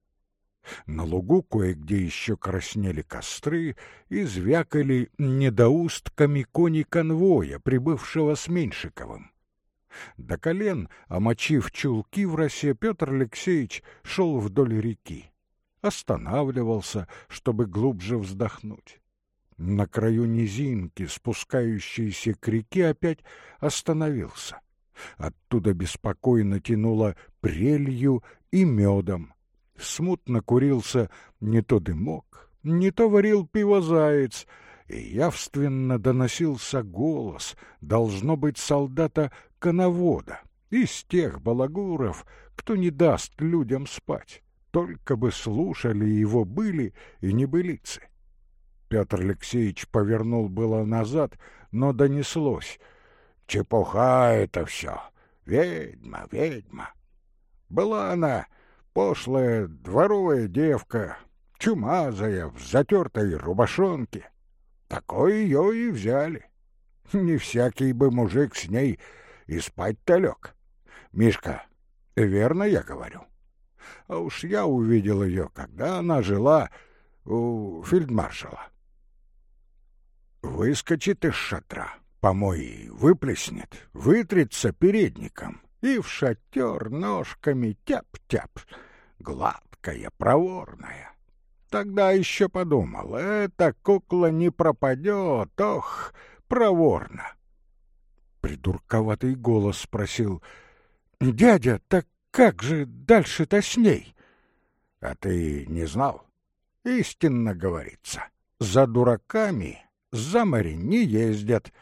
На лугу кое-где еще краснели костры и звякали недоустками кони конвоя, прибывшего с Меньшиковым. До колен, омочив чулки в росе, Петр Алексеевич шел вдоль реки. Останавливался, чтобы глубже вздохнуть. На краю низинки, спускающейся к реке, опять остановился. Оттуда беспокойно тянуло прелью и медом. Смутно курился не то дымок, не то варил пиво заяц — и явственно доносился голос, должно быть, солдата-коновода, из тех балагуров, кто не даст людям спать, только бы слушали его были и небылицы. Петр Алексеевич повернул было назад, но донеслось. «Чепуха это все! Ведьма, ведьма!» Была она пошлая дворовая девка, чумазая, в затертой рубашонке, такой ее и взяли. Не всякий бы мужик с ней и спать-то лег. Мишка, верно я говорю? А уж я увидел ее, когда она жила у фельдмаршала. Выскочит из шатра, помой выплеснет, вытрется передником и в шатер ножками тяп-тяп, гладкая, проворная. Тогда еще подумал, эта кукла не пропадет, ох, проворно. Придурковатый голос спросил, «Дядя, так как же дальше-то с ней?» «А ты не знал?» «Истинно говорится, за дураками за море не ездят.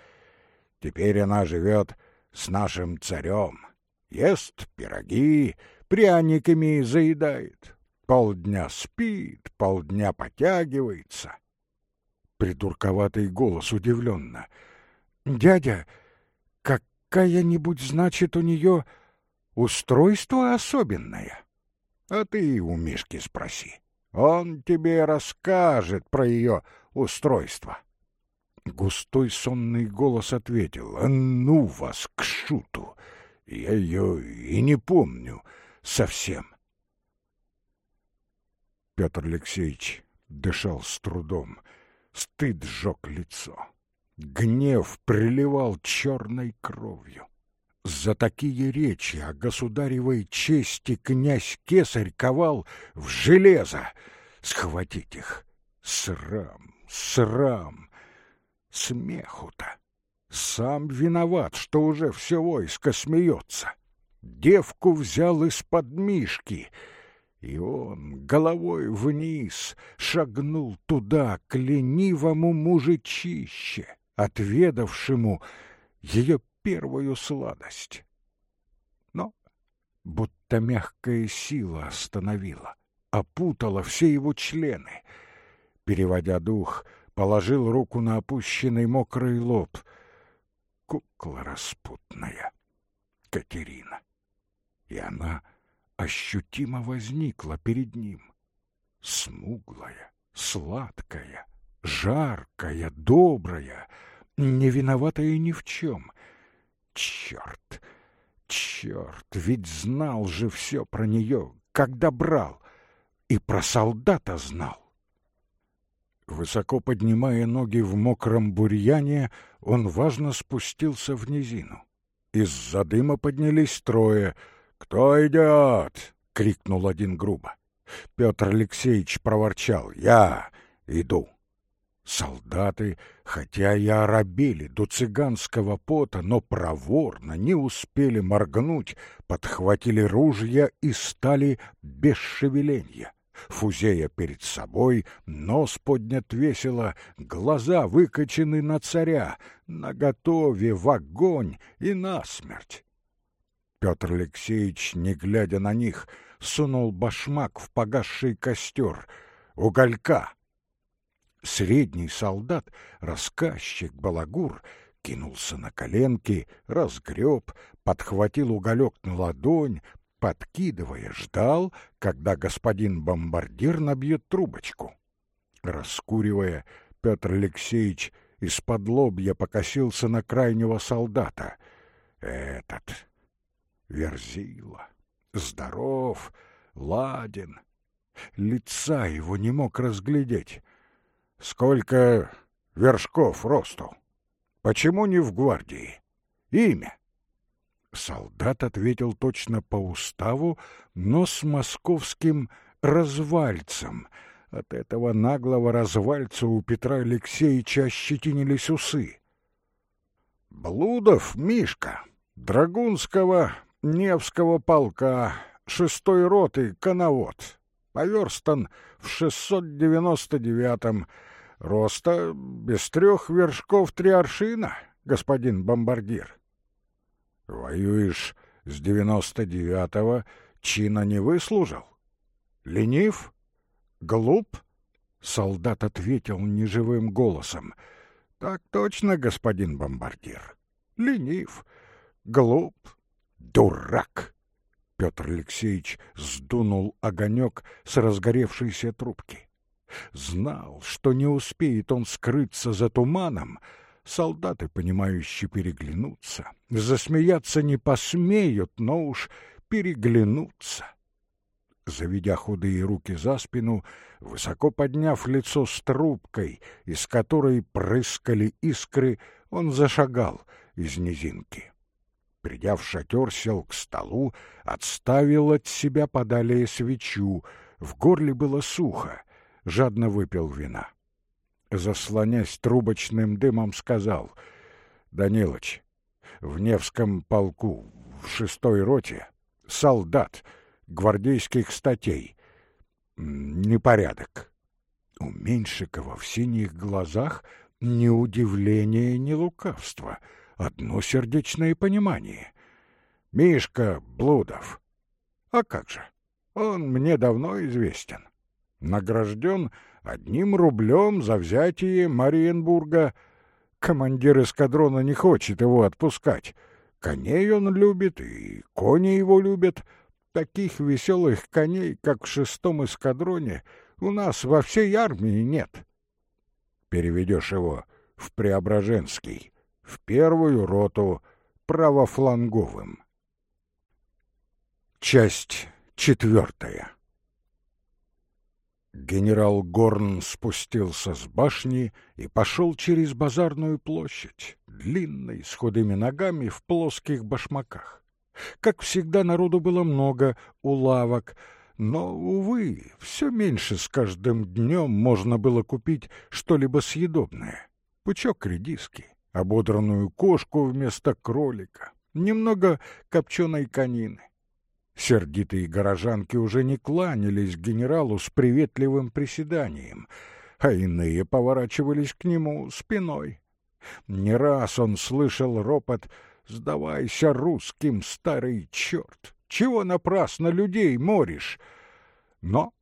Теперь она живет с нашим царем, ест пироги, пряниками заедает. Полдня спит, полдня потягивается. Придурковатый голос удивленно. «Дядя, какая-нибудь, значит, у нее устройство особенное?» «А ты у Мишки спроси. Он тебе расскажет про ее устройство». Густой сонный голос ответил, «А ну вас к шуту! Я ее и не помню совсем». Петр Алексеевич дышал с трудом. Стыд сжег лицо. Гнев приливал черной кровью. За такие речи о государевой чести князь Кесарь ковал в железо. Схватить их. Срам, срам смеху-то? Сам виноват, что уже все войско смеется. Девку взял из-под мишки, и он головой вниз шагнул туда, к ленивому мужичище, отведавшему ее первую сладость. Но будто мягкая сила остановила, опутала все его члены. Переводя дух, положил руку на опущенный мокрый лоб. Кукла распутная, Катерина. И она ощутимо возникла перед ним. Смуглая, сладкая, жаркая, добрая, не виноватая ни в чем. Черт, черт, ведь знал же все про нее, когда брал, и про солдата знал. Высоко поднимая ноги в мокром бурьяне, он важно спустился в низину. Из-за дыма поднялись трое. «Кто идет?» — крикнул один грубо. Петр Алексеевич проворчал. «Я иду». Солдаты, хотя и оробели до цыганского пота, но проворно не успели моргнуть, подхватили ружья и стали без шевеления. Фузея перед собой, нос поднят весело, глаза выкочены на царя, наготове в огонь и насмерть. Петр Алексеевич, не глядя на них, сунул башмак в погасший костер. Уголька! Средний солдат, рассказчик Балагур, кинулся на коленки, разгреб, подхватил уголек на ладонь, подкидывая, ждал, когда господин бомбардир набьет трубочку. Раскуривая, Петр Алексеевич из-под лобья покосился на крайнего солдата. Этот Верзила, здоров, ладен. Лица его не мог разглядеть. Сколько вершков росту? Почему не в гвардии? Имя? Солдат ответил точно по уставу, но с московским развальцем. От этого наглого развальца у Петра Алексеевича ощетинились усы. Блудов Мишка, Драгунского Невского полка, шестой роты, коновод, поверстан в 699-м, роста без трех вершков три аршина, господин бомбардир. Воюешь с девяносто девятого, чина не выслужил? Ленив? Глуп? Солдат ответил неживым голосом. Так точно, господин бомбардир. Ленив, глуп, дурак. Петр Алексеевич сдунул огонек с разгоревшейся трубки. Знал, что не успеет он скрыться за туманом, Солдаты, понимающие, переглянутся. Засмеяться не посмеют, но уж переглянутся. Заведя худые руки за спину, высоко подняв лицо с трубкой, из которой прыскали искры, он зашагал из низинки. Придя в шатер, сел к столу, отставил от себя подалее свечу. В горле было сухо, жадно выпил вина заслонясь трубочным дымом, сказал, «Данилыч, в Невском полку, в шестой роте, солдат, гвардейских статей, непорядок». У Меньшикова в синих глазах ни удивления, ни лукавства, одно сердечное понимание. «Мишка Блудов». А как же? Он мне давно известен. Награжден одним рублем за взятие Мариенбурга. Командир эскадрона не хочет его отпускать. Коней он любит, и кони его любят. Таких веселых коней, как в шестом эскадроне, у нас во всей армии нет. Переведешь его в Преображенский, в первую роту правофланговым. Часть четвертая Генерал Горн спустился с башни и пошел через базарную площадь, длинной, с худыми ногами, в плоских башмаках. Как всегда, народу было много, у лавок, но, увы, все меньше с каждым днем можно было купить что-либо съедобное. Пучок редиски, ободранную кошку вместо кролика, немного копченой конины. Сердитые горожанки уже не кланялись генералу с приветливым приседанием, а иные поворачивались к нему спиной. Не раз он слышал ропот «Сдавайся русским, старый черт! Чего напрасно людей моришь?» Но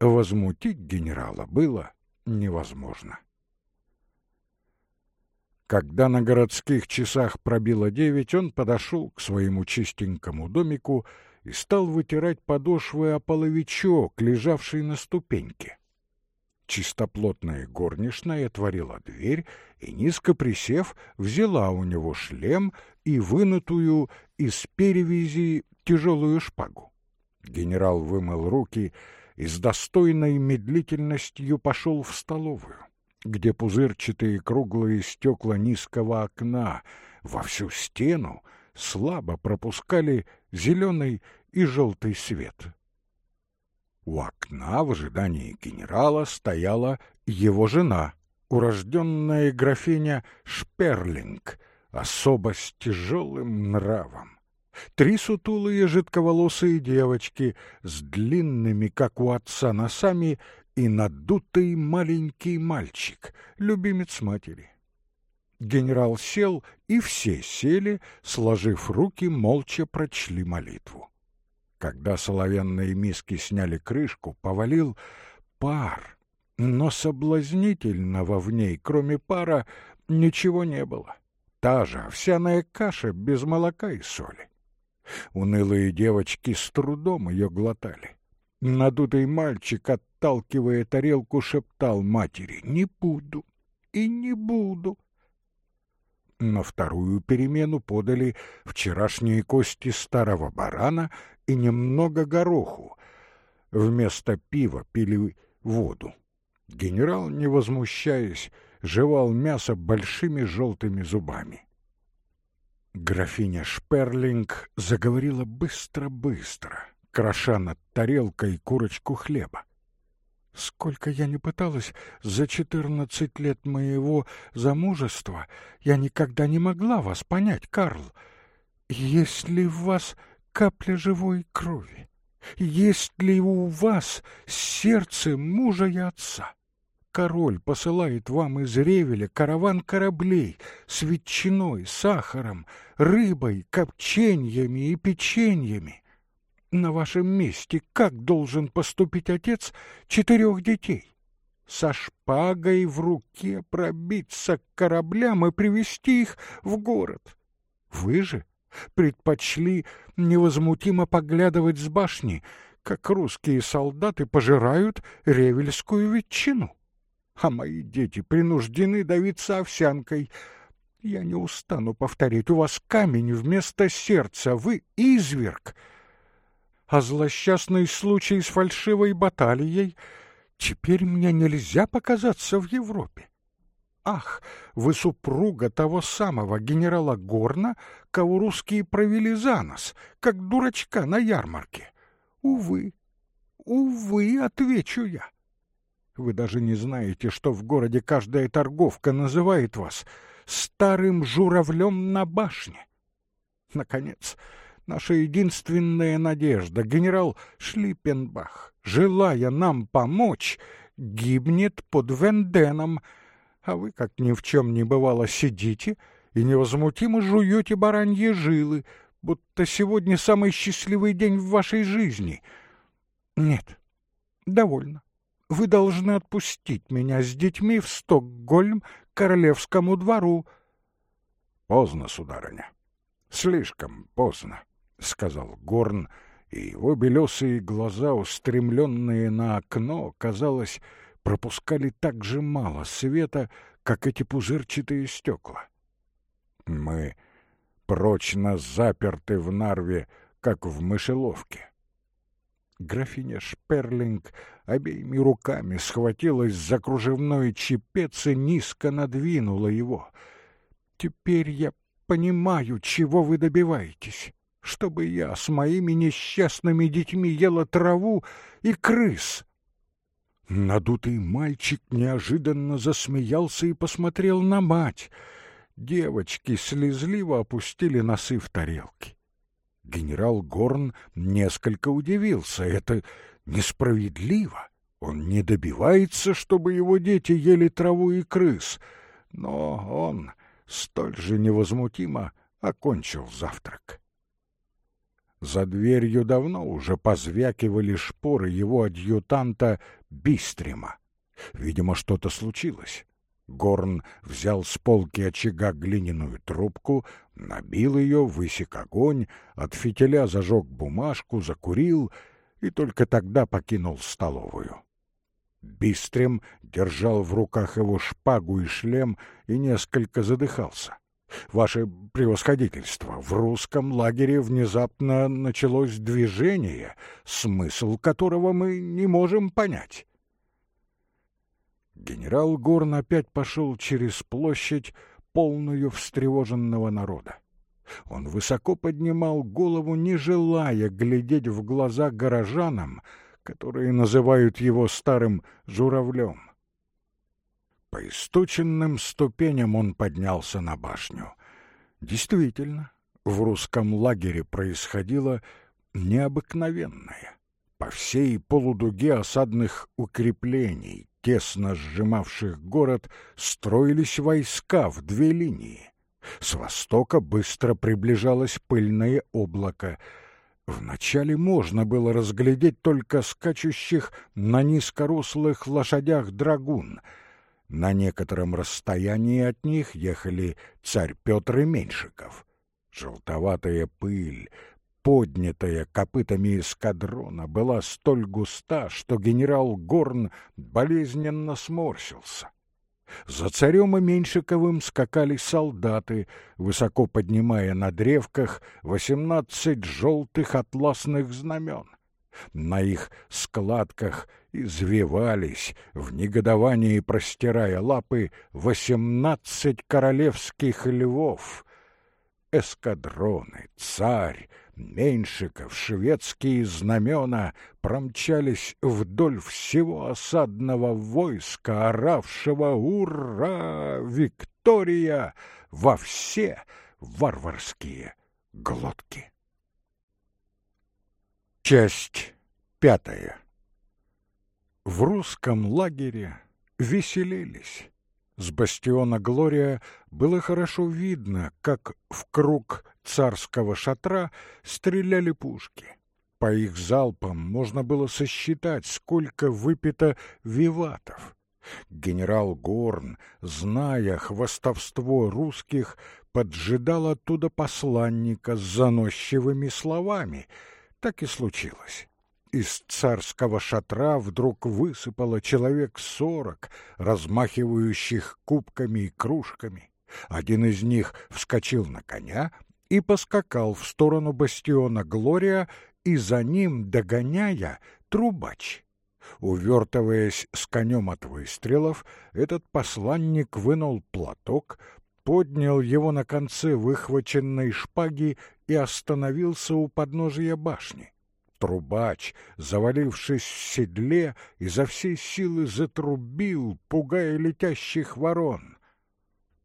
возмутить генерала было невозможно. Когда на городских часах пробило девять, он подошел к своему чистенькому домику и стал вытирать подошвы о половичок, лежавший на ступеньке. Чистоплотная горничная отворила дверь и, низко присев, взяла у него шлем и вынутую из перевязи тяжелую шпагу. Генерал вымыл руки и с достойной медлительностью пошел в столовую, где пузырчатые круглые стекла низкого окна во всю стену слабо пропускали зеленый и желтый свет. У окна в ожидании генерала стояла его жена, урожденная графиня Шперлинг, особо с тяжелым нравом. Три сутулые жидковолосые девочки с длинными, как у отца, носами и надутый маленький мальчик, любимец матери. Генерал сел, и все сели, сложив руки, молча прочли молитву. Когда соловянные миски сняли крышку, повалил пар, но соблазнительного в ней, кроме пара, ничего не было. Та же овсяная каша без молока и соли. Унылые девочки с трудом ее глотали. Надутый мальчик, отталкивая тарелку, шептал матери «Не буду и не буду». На вторую перемену подали вчерашние кости старого барана и немного гороху. Вместо пива пили воду. Генерал, не возмущаясь, жевал мясо большими желтыми зубами. Графиня Шперлинг заговорила быстро-быстро, кроша над тарелкой курочку хлеба. Сколько я не пыталась за четырнадцать лет моего замужества, я никогда не могла вас понять, Карл. Есть ли в вас капля живой крови? Есть ли у вас сердце мужа и отца? Король посылает вам из Ревеля караван кораблей с ветчиной, сахаром, рыбой, копченьями и печеньями. На вашем месте как должен поступить отец четырех детей? Со шпагой в руке пробиться к кораблям и привести их в город. Вы же предпочли невозмутимо поглядывать с башни, как русские солдаты пожирают ревельскую ветчину. А мои дети принуждены давиться овсянкой. Я не устану повторить, у вас камень вместо сердца, вы изверг — а злосчастный случай с фальшивой баталией, теперь мне нельзя показаться в Европе. Ах, вы супруга того самого генерала Горна, кого русские провели за нос, как дурачка на ярмарке. Увы, увы, отвечу я. Вы даже не знаете, что в городе каждая торговка называет вас старым журавлем на башне. Наконец, наша единственная надежда, генерал Шлиппенбах, желая нам помочь, гибнет под Венденом, а вы, как ни в чем не бывало, сидите и невозмутимо жуете бараньи жилы, будто сегодня самый счастливый день в вашей жизни. Нет, довольно. Вы должны отпустить меня с детьми в Стокгольм к королевскому двору. Поздно, сударыня. Слишком поздно, сказал Горн, и его белесые глаза, устремленные на окно, казалось, пропускали так же мало света, как эти пузырчатые стекла. Мы прочно заперты в Нарве, как в мышеловке. Графиня Шперлинг обеими руками схватилась за кружевной чепец и низко надвинула его. «Теперь я понимаю, чего вы добиваетесь. Чтобы я с моими несчастными детьми ела траву и крыс». Надутый мальчик неожиданно засмеялся и посмотрел на мать. Девочки слезливо опустили носы в тарелки. Генерал Горн несколько удивился. Это несправедливо. Он не добивается, чтобы его дети ели траву и крыс. Но он столь же невозмутимо окончил завтрак. За дверью давно уже позвякивали шпоры его адъютанта Бистрима. Видимо, что-то случилось. Горн взял с полки очага глиняную трубку, набил ее, высек огонь, от фитиля зажег бумажку, закурил и только тогда покинул столовую. Бистрем держал в руках его шпагу и шлем и несколько задыхался. «Ваше превосходительство, в русском лагере внезапно началось движение, смысл которого мы не можем понять». Генерал Горн опять пошел через площадь, полную встревоженного народа. Он высоко поднимал голову, не желая глядеть в глаза горожанам, которые называют его старым журавлем. По источенным ступеням он поднялся на башню. Действительно, в русском лагере происходило необыкновенное. По всей полудуге осадных укреплений, тесно сжимавших город, строились войска в две линии. С востока быстро приближалось пыльное облако. Вначале можно было разглядеть только скачущих на низкорослых лошадях драгун. На некотором расстоянии от них ехали царь Петр и Меньшиков. Желтоватая пыль, поднятая копытами эскадрона, была столь густа, что генерал Горн болезненно сморщился. За царем и Меньшиковым скакали солдаты, высоко поднимая на древках восемнадцать желтых атласных знамен. На их складках извивались, в негодовании простирая лапы, восемнадцать королевских львов. Эскадроны, царь, Меньшиков, шведские знамена промчались вдоль всего осадного войска, оравшего «Ура! Виктория!» во все варварские глотки. Часть пятая. В русском лагере веселились. С бастиона Глория было хорошо видно, как в круг царского шатра стреляли пушки. По их залпам можно было сосчитать, сколько выпито виватов. Генерал Горн, зная хвастовство русских, поджидал оттуда посланника с заносчивыми словами. Так и случилось. Из царского шатра вдруг высыпало человек сорок, размахивающих кубками и кружками. Один из них вскочил на коня и поскакал в сторону бастиона Глория, и за ним, догоняя, трубач. Увертываясь с конем от выстрелов, этот посланник вынул платок, поднял его на конце выхваченной шпаги и остановился у подножия башни. Трубач, завалившись в седле, изо всей силы затрубил, пугая летящих ворон.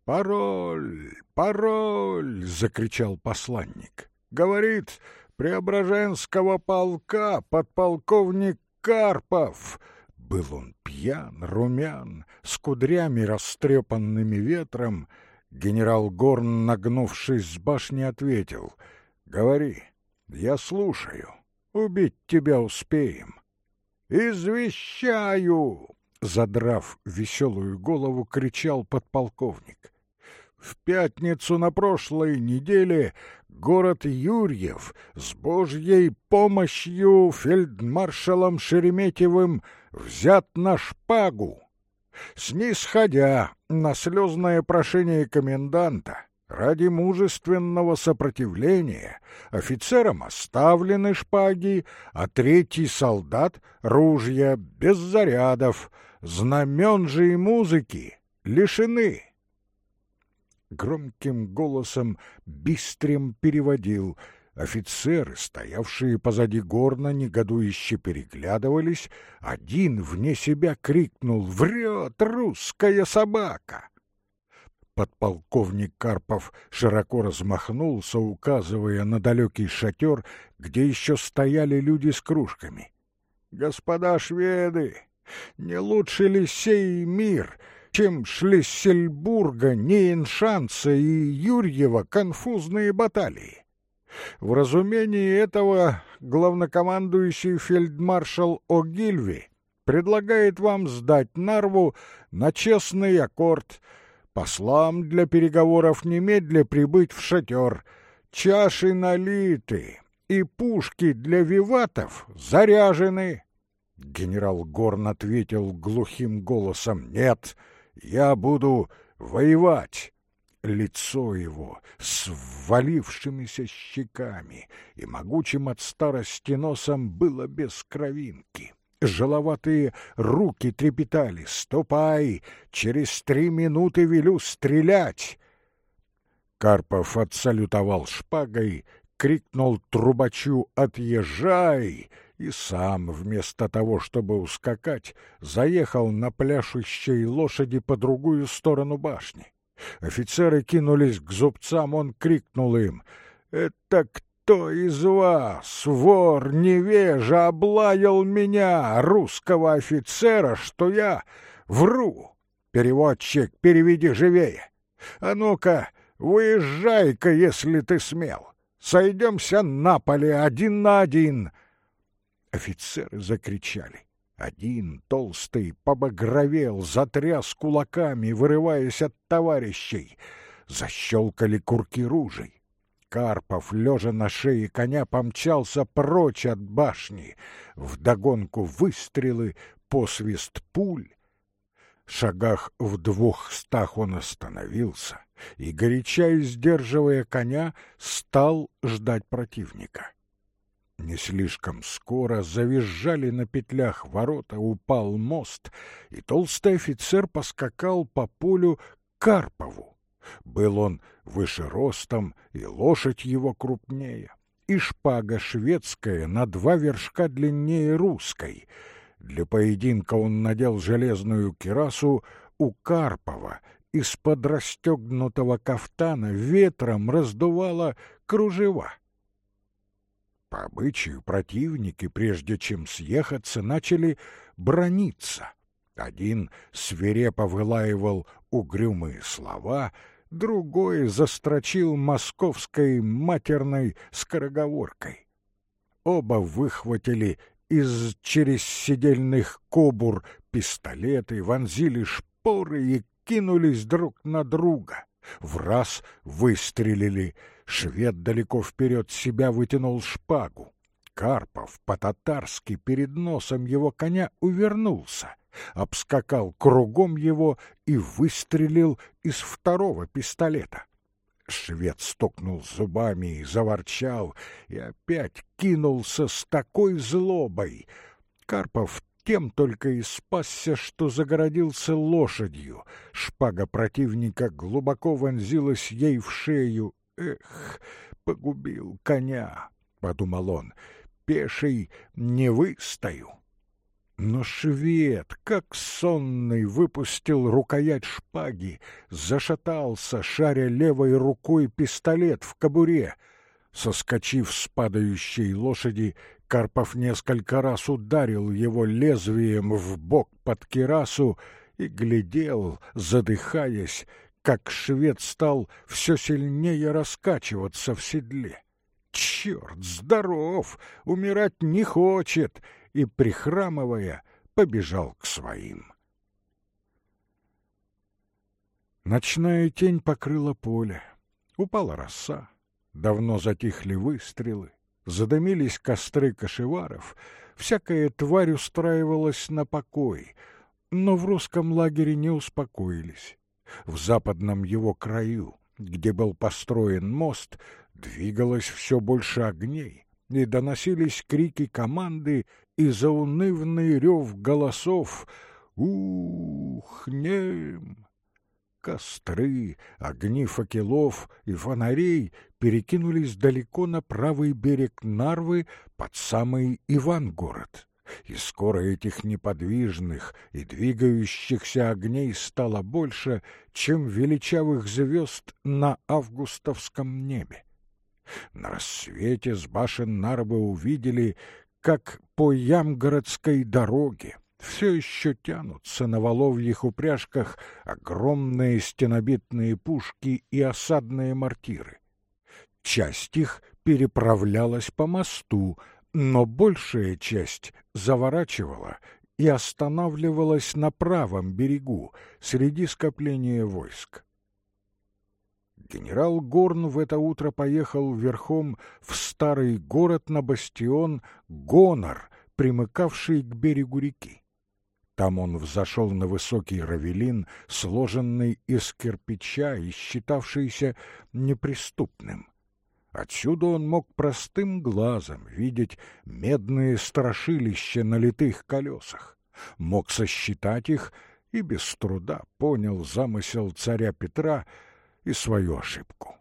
«Пароль! Пароль!» — закричал посланник. «Говорит, Преображенского полка подполковник Карпов!» Был он пьян, румян, с кудрями, растрепанными ветром. Генерал Горн, нагнувшись с башни, ответил — Говори, я слушаю. Убить тебя успеем. Извещаю! Задрав веселую голову, кричал подполковник. В пятницу на прошлой неделе город Юрьев с Божьей помощью фельдмаршалом Шереметьевым взят на шпагу. Снисходя на слезное прошение коменданта, ради мужественного сопротивления офицерам оставлены шпаги, а третий солдат — ружья без зарядов, знамен же и музыки лишены. Громким голосом бистрым переводил — Офицеры, стоявшие позади горна, негодующе переглядывались. Один вне себя крикнул «Врет русская собака!» Подполковник Карпов широко размахнулся, указывая на далекий шатер, где еще стояли люди с кружками. «Господа шведы, не лучше ли сей мир, чем Шлиссельбурга, Нейншанса и Юрьева конфузные баталии?» В разумении этого главнокомандующий фельдмаршал О'Гильви предлагает вам сдать Нарву на честный аккорд, послам для переговоров немедля прибыть в шатер, чаши налиты и пушки для виватов заряжены. Генерал Горн ответил глухим голосом «Нет, я буду воевать». Лицо его с ввалившимися щеками и могучим от старости носом было без кровинки. Желоватые руки трепетали. «Ступай! Через три минуты велю стрелять!» Карпов отсалютовал шпагой, крикнул трубачу «Отъезжай!» и сам, вместо того, чтобы ускакать, заехал на пляшущей лошади по другую сторону башни. Офицеры кинулись к зубцам, он крикнул им. «Это кто из вас, вор невежа, облаял меня, русского офицера, что я вру? Переводчик, переведи живее. А ну-ка, выезжай-ка, если ты смел. Сойдемся на поле один на один». Офицеры закричали. Один, толстый, побагровел, затряс кулаками, вырываясь от товарищей. Защелкали курки ружей. Карпов, лежа на шее коня, помчался прочь от башни. Вдогонку выстрелы, посвист пуль. Шагах в двухстах он остановился и, горяча и сдерживая коня, стал ждать противника. Не слишком скоро завизжали на петлях ворота, упал мост, и толстый офицер поскакал по полю к Карпову. Был он выше ростом, и лошадь его крупнее, и шпага шведская на два вершка длиннее русской. Для поединка он надел железную кирасу у Карпова, из-под расстегнутого кафтана ветром раздувало кружева. По обычаю противники, прежде чем съехаться, начали брониться. Один свирепо вылаивал угрюмые слова, другой застрочил московской матерной скороговоркой. Оба выхватили из через сидельных кобур пистолеты, вонзили шпоры и кинулись друг на друга. В раз выстрелили — Швед далеко вперед себя вытянул шпагу. Карпов по-татарски перед носом его коня увернулся, обскакал кругом его и выстрелил из второго пистолета. Швед стукнул зубами и заворчал, и опять кинулся с такой злобой. Карпов тем только и спасся, что загородился лошадью. Шпага противника глубоко вонзилась ей в шею Эх, погубил коня, — подумал он, — пеший не выстою. Но швед, как сонный, выпустил рукоять шпаги, зашатался, шаря левой рукой пистолет в кобуре. Соскочив с падающей лошади, Карпов несколько раз ударил его лезвием в бок под кирасу и глядел, задыхаясь, как швед стал все сильнее раскачиваться в седле. Черт, здоров, умирать не хочет, и, прихрамывая, побежал к своим. Ночная тень покрыла поле, упала роса, давно затихли выстрелы, задымились костры кошеваров, всякая тварь устраивалась на покой, но в русском лагере не успокоились. В западном его краю, где был построен мост, двигалось все больше огней, и доносились крики команды и заунывный рев голосов «Ухнем!». Костры, огни факелов и фонарей перекинулись далеко на правый берег Нарвы под самый Ивангород. И скоро этих неподвижных и двигающихся огней стало больше, чем величавых звезд на августовском небе. На рассвете с башен Нарвы увидели, как по Ямгородской дороге все еще тянутся на воловьих упряжках огромные стенобитные пушки и осадные мортиры. Часть их переправлялась по мосту, но большая часть заворачивала и останавливалась на правом берегу среди скопления войск. Генерал Горн в это утро поехал верхом в старый город на бастион Гонор, примыкавший к берегу реки. Там он взошел на высокий равелин, сложенный из кирпича и считавшийся неприступным. Отсюда он мог простым глазом видеть медные страшилища на литых колесах, мог сосчитать их и без труда понял замысел царя Петра и свою ошибку.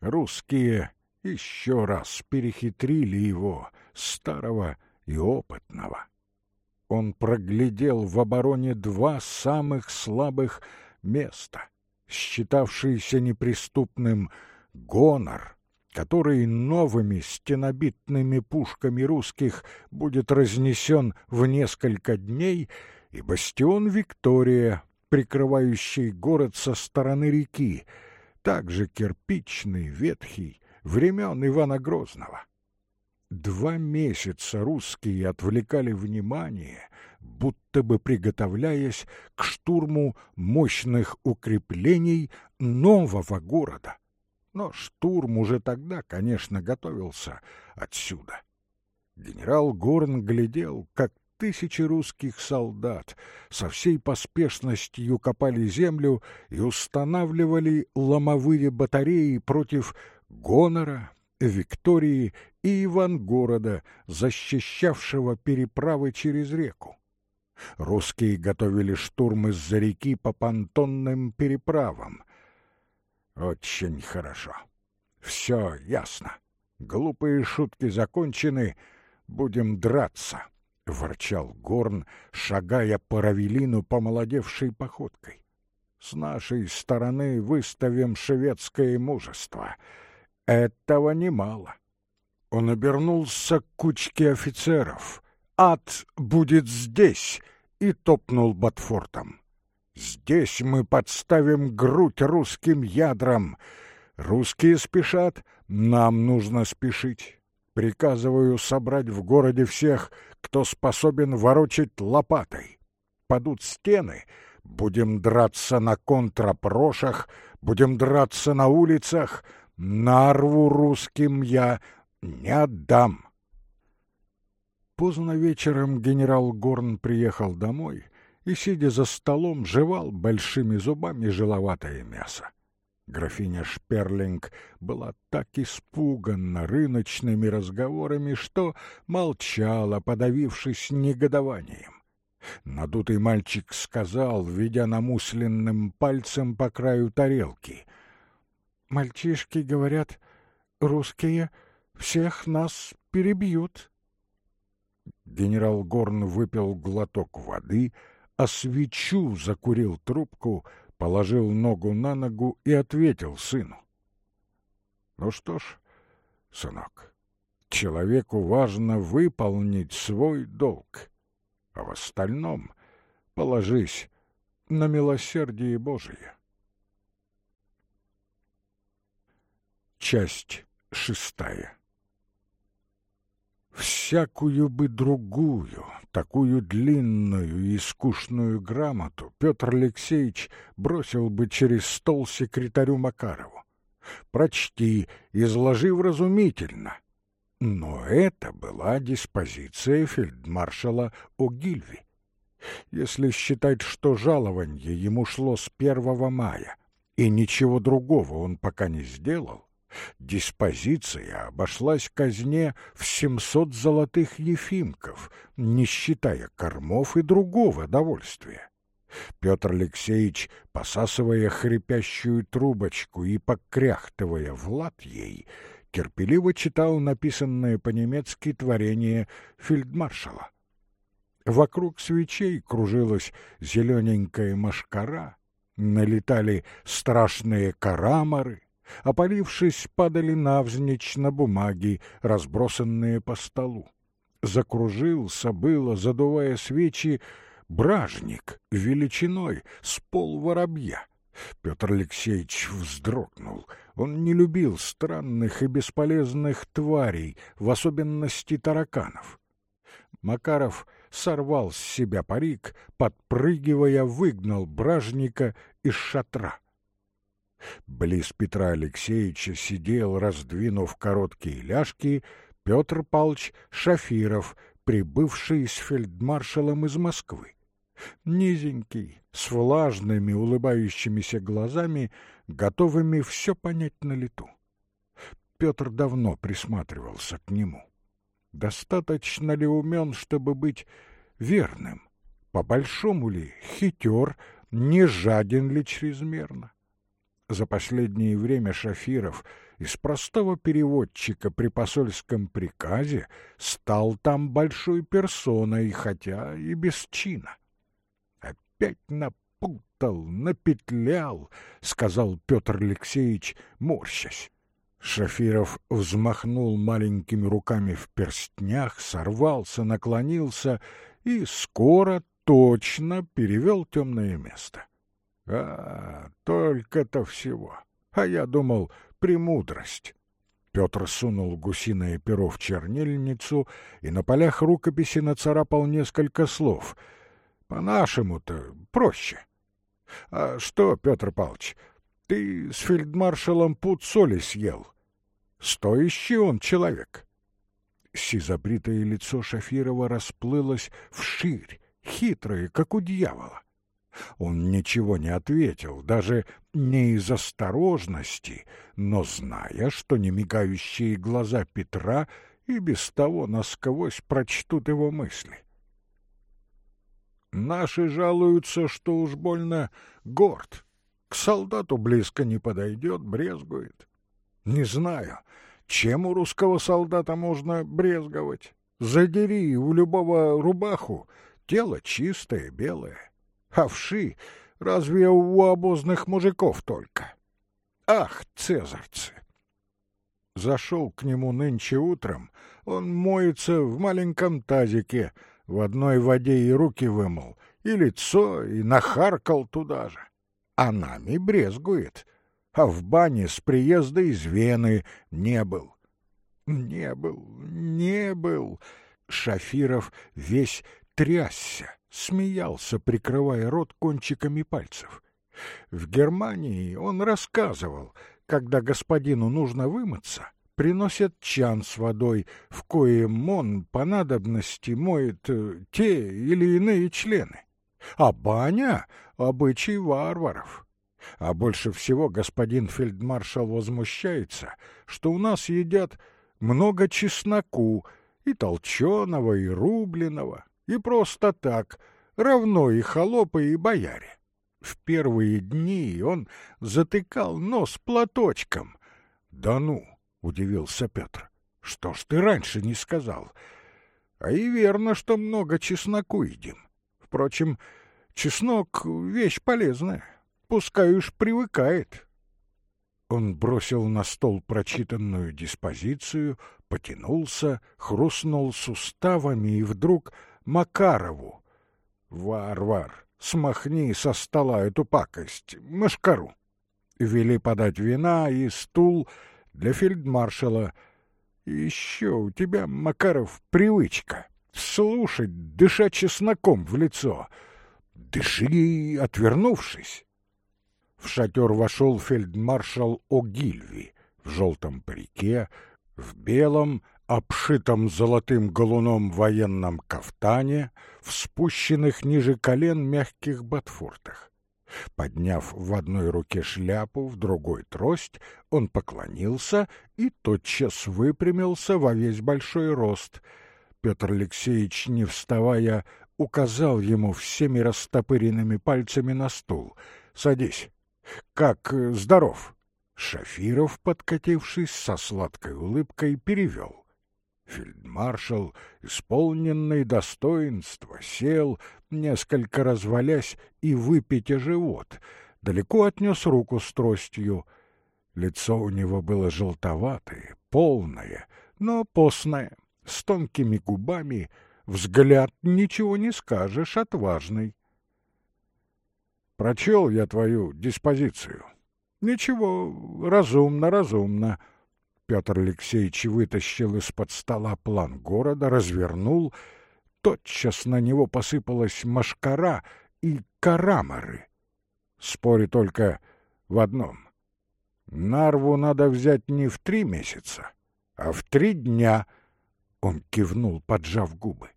Русские еще раз перехитрили его, старого и опытного. Он проглядел в обороне два самых слабых места, считавшиеся неприступным гонор который новыми стенобитными пушками русских будет разнесен в несколько дней, и бастион Виктория, прикрывающий город со стороны реки, также кирпичный, ветхий, времен Ивана Грозного. Два месяца русские отвлекали внимание, будто бы приготовляясь к штурму мощных укреплений нового города, но штурм уже тогда, конечно, готовился отсюда. Генерал Горн глядел, как тысячи русских солдат со всей поспешностью копали землю и устанавливали ломовые батареи против Гонора, Виктории и Ивангорода, защищавшего переправы через реку. Русские готовили штурм из-за реки по понтонным переправам — очень хорошо. Все ясно. Глупые шутки закончены. Будем драться, — ворчал Горн, шагая по равелину помолодевшей походкой. С нашей стороны выставим шведское мужество. Этого немало. Он обернулся к кучке офицеров. «Ад будет здесь!» и топнул Ботфортом. Здесь мы подставим грудь русским ядрам. Русские спешат, нам нужно спешить. Приказываю собрать в городе всех, кто способен ворочать лопатой. Падут стены, будем драться на контрапрошах, будем драться на улицах. Нарву русским я не отдам. Поздно вечером генерал Горн приехал домой — и, сидя за столом, жевал большими зубами жиловатое мясо. Графиня Шперлинг была так испуганна рыночными разговорами, что молчала, подавившись негодованием. Надутый мальчик сказал, ведя намусленным пальцем по краю тарелки. «Мальчишки говорят, русские всех нас перебьют». Генерал Горн выпил глоток воды — а свечу закурил трубку, положил ногу на ногу и ответил сыну. «Ну что ж, сынок, человеку важно выполнить свой долг, а в остальном положись на милосердие Божие». Часть шестая всякую бы другую, такую длинную и скучную грамоту Петр Алексеевич бросил бы через стол секретарю Макарову. «Прочти, изложи вразумительно». Но это была диспозиция фельдмаршала Огильви. Если считать, что жалование ему шло с 1 мая, и ничего другого он пока не сделал, диспозиция обошлась казне в 700 золотых ефимков, не считая кормов и другого довольствия. Петр Алексеевич, посасывая хрипящую трубочку и покряхтывая в лад ей, терпеливо читал написанное по-немецки творение фельдмаршала. Вокруг свечей кружилась зелененькая машкара, налетали страшные карамары, опалившись, падали навзничь на бумаги, разбросанные по столу. Закружился было, задувая свечи, бражник величиной с пол воробья. Петр Алексеевич вздрогнул. Он не любил странных и бесполезных тварей, в особенности тараканов. Макаров сорвал с себя парик, подпрыгивая, выгнал бражника из шатра. Близ Петра Алексеевича сидел, раздвинув короткие ляжки, Петр Палч Шафиров, прибывший с фельдмаршалом из Москвы. Низенький, с влажными улыбающимися глазами, готовыми все понять на лету. Петр давно присматривался к нему достаточно ли умен, чтобы быть верным? По-большому ли хитер, не жаден ли чрезмерно? За последнее время Шафиров из простого переводчика при посольском приказе стал там большой персоной, хотя и без чина. Опять напутал, напетлял, — сказал Петр Алексеевич, морщась. Шафиров взмахнул маленькими руками в перстнях, сорвался, наклонился и скоро точно перевел темное место. А, только-то всего. А я думал, премудрость. Петр сунул гусиное перо в чернильницу и на полях рукописи нацарапал несколько слов. По-нашему-то проще. А что, Петр Павлович, ты с фельдмаршалом пуд соли съел? Стоящий он человек. Сизобритое лицо Шафирова расплылось вширь, хитрое, как у дьявола. Он ничего не ответил, даже не из осторожности, но зная, что немигающие глаза Петра и без того насквозь прочтут его мысли. Наши жалуются, что уж больно горд. К солдату близко не подойдет, брезгует. Не знаю, чем у русского солдата можно брезговать. Задери у любого рубаху, тело чистое, белое. Овши разве у обозных мужиков только? Ах, цезарцы! Зашел к нему нынче утром, он моется в маленьком тазике, в одной воде и руки вымыл, и лицо, и нахаркал туда же. А нами брезгует, а в бане с приезда из Вены не был. Не был, не был. Шафиров весь трясся, смеялся, прикрывая рот кончиками пальцев. В Германии он рассказывал, когда господину нужно вымыться, приносят чан с водой, в коем он по надобности моет э, те или иные члены. А баня — обычай варваров. А больше всего господин фельдмаршал возмущается, что у нас едят много чесноку, и толченого, и рубленого, и просто так, равно и холопы, и бояре. В первые дни он затыкал нос платочком. — Да ну! — удивился Петр. — Что ж ты раньше не сказал? А и верно, что много чесноку едим. Впрочем, чеснок — вещь полезная пускай уж привыкает. Он бросил на стол прочитанную диспозицию, потянулся, хрустнул суставами и вдруг Макарову. «Варвар, смахни со стола эту пакость, мышкару!» Вели подать вина и стул для фельдмаршала. Еще у тебя, Макаров, привычка слушать, дыша чесноком в лицо. Дыши, отвернувшись. В шатер вошел фельдмаршал О'Гильви в желтом парике, в белом, обшитом золотым галуном военном кафтане, в спущенных ниже колен мягких ботфортах. Подняв в одной руке шляпу, в другой трость, он поклонился и тотчас выпрямился во весь большой рост. Петр Алексеевич, не вставая, указал ему всеми растопыренными пальцами на стул. «Садись. Как э, здоров?» Шафиров, подкатившись со сладкой улыбкой, перевел. Фельдмаршал, исполненный достоинства, сел, несколько развалясь и выпитя живот, далеко отнес руку с тростью. Лицо у него было желтоватое, полное, но постное, с тонкими губами, взгляд, ничего не скажешь, отважный. Прочел я твою диспозицию. Ничего, разумно, разумно. Петр Алексеевич вытащил из-под стола план города, развернул. Тотчас на него посыпалась машкара и карамары. Спори только в одном. Нарву надо взять не в три месяца, а в три дня. Он кивнул, поджав губы.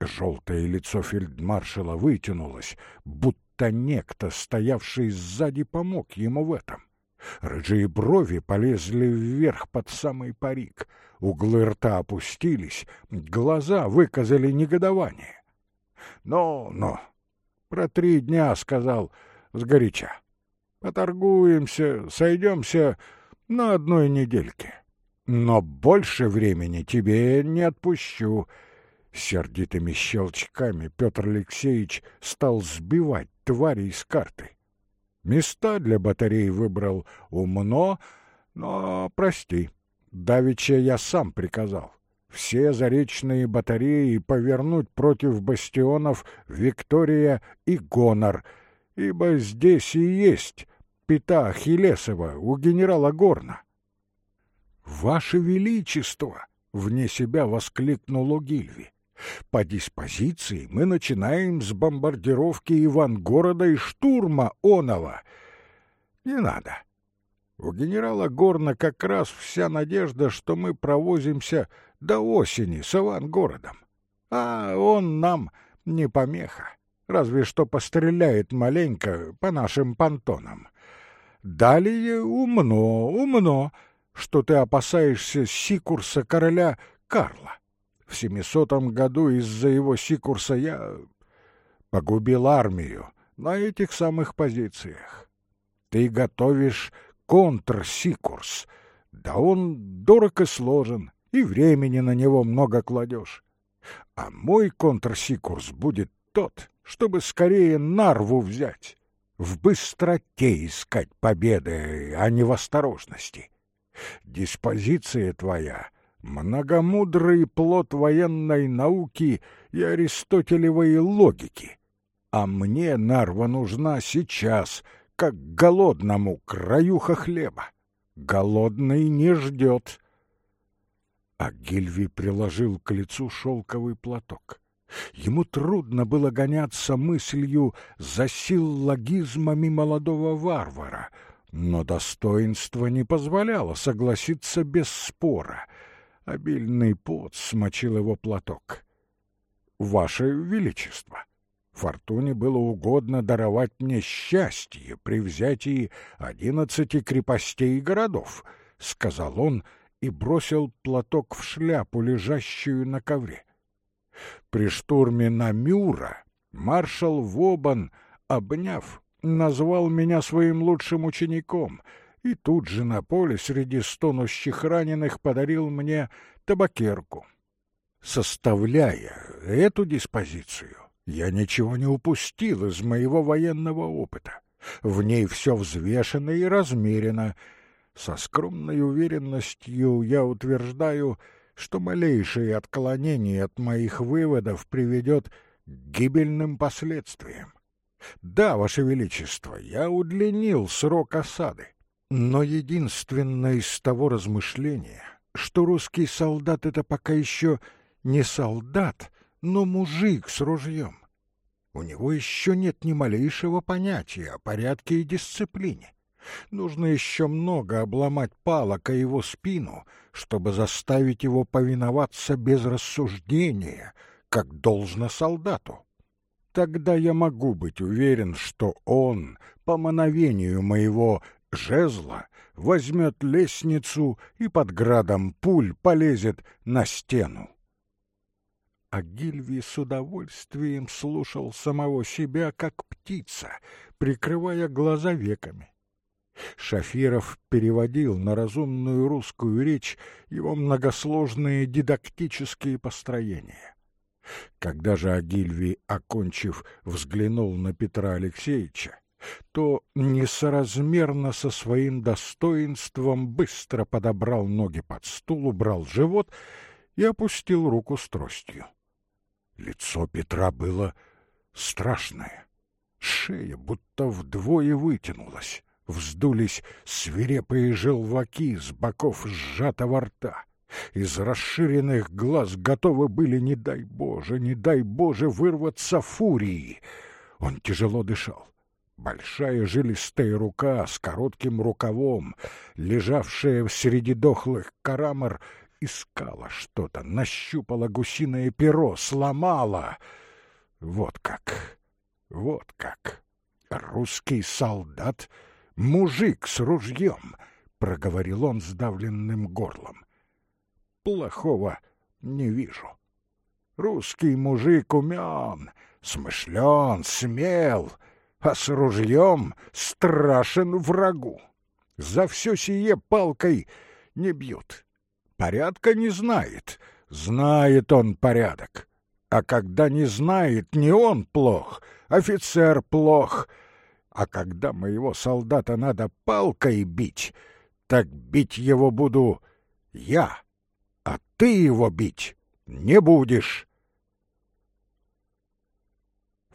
Желтое лицо фельдмаршала вытянулось, будто некто, стоявший сзади, помог ему в этом. Рыжие брови полезли вверх под самый парик, углы рта опустились, глаза выказали негодование. «Ну, ну, про три дня, — сказал сгоряча, — поторгуемся, сойдемся на одной недельке, но больше времени тебе не отпущу». Сердитыми щелчками Петр Алексеевич стал сбивать тварей с карты. Места для батарей выбрал умно, но, прости, давеча я сам приказал. Все заречные батареи повернуть против бастионов Виктория и Гонор, ибо здесь и есть пята Ахиллесова у генерала Горна. «Ваше Величество!» — вне себя воскликнул Огильви. По диспозиции мы начинаем с бомбардировки Ивангорода и штурма Онова. Не надо. У генерала Горна как раз вся надежда, что мы провозимся до осени с Ивангородом. А он нам не помеха, разве что постреляет маленько по нашим понтонам. Далее умно, умно, что ты опасаешься сикурса короля Карла. В семисотом году из-за его сикурса я погубил армию на этих самых позициях. Ты готовишь контрсикурс, да он дорог и сложен, и времени на него много кладешь. А мой контрсикурс будет тот, чтобы скорее Нарву взять, в быстроте искать победы, а не в осторожности. Диспозиция твоя многомудрый плод военной науки и аристотелевой логики. А мне Нарва нужна сейчас, как голодному краюха хлеба. Голодный не ждет. А Гильви приложил к лицу шелковый платок. Ему трудно было гоняться мыслью за силлогизмами молодого варвара, но достоинство не позволяло согласиться без спора — Обильный пот смочил его платок. «Ваше Величество, Фортуне было угодно даровать мне счастье при взятии одиннадцати крепостей и городов», — сказал он и бросил платок в шляпу, лежащую на ковре. При штурме на Мюра маршал Вобан, обняв, назвал меня своим лучшим учеником — и тут же на поле среди стонущих раненых подарил мне табакерку. Составляя эту диспозицию, я ничего не упустил из моего военного опыта. В ней все взвешено и размерено. Со скромной уверенностью я утверждаю, что малейшее отклонение от моих выводов приведет к гибельным последствиям. Да, Ваше Величество, я удлинил срок осады, но единственное из того размышления, что русский солдат — это пока еще не солдат, но мужик с ружьем. У него еще нет ни малейшего понятия о порядке и дисциплине. Нужно еще много обломать палок о его спину, чтобы заставить его повиноваться без рассуждения, как должно солдату. Тогда я могу быть уверен, что он, по мановению моего жезла, возьмет лестницу и под градом пуль полезет на стену. А Гильви с удовольствием слушал самого себя, как птица, прикрывая глаза веками. Шафиров переводил на разумную русскую речь его многосложные дидактические построения. Когда же Агильви, окончив, взглянул на Петра Алексеевича, то несоразмерно со своим достоинством быстро подобрал ноги под стул, убрал живот и опустил руку с тростью. Лицо Петра было страшное. Шея будто вдвое вытянулась, вздулись свирепые желваки с боков сжатого рта. Из расширенных глаз готовы были, не дай Боже, не дай Боже, вырваться фурии. Он тяжело дышал. Большая жилистая рука с коротким рукавом, лежавшая среди дохлых карамар, искала что-то, нащупала гусиное перо, сломала. Вот как, вот как. Русский солдат, мужик с ружьем, — проговорил он сдавленным горлом. Плохого не вижу. Русский мужик умен, смышлен, смел — а с ружьем страшен врагу. За все сие палкой не бьют. Порядка не знает, знает он порядок. А когда не знает, не он плох, офицер плох. А когда моего солдата надо палкой бить, так бить его буду я, а ты его бить не будешь.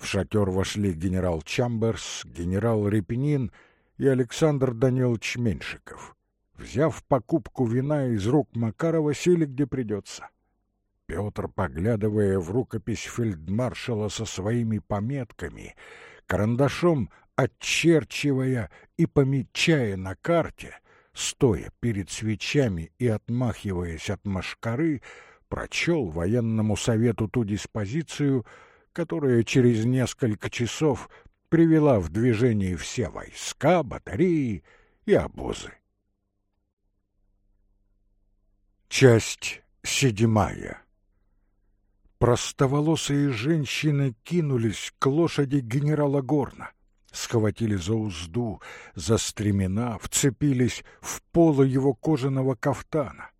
В шатер вошли генерал Чамберс, генерал Репенин и Александр Данилович Меньшиков. Взяв покупку вина из рук Макарова, сели где придется. Петр, поглядывая в рукопись фельдмаршала со своими пометками, карандашом отчерчивая и помечая на карте, стоя перед свечами и отмахиваясь от машкары, прочел военному совету ту диспозицию — которая через несколько часов привела в движение все войска, батареи и обозы. Часть седьмая Простоволосые женщины кинулись к лошади генерала Горна, схватили за узду, за стремена, вцепились в полы его кожаного кафтана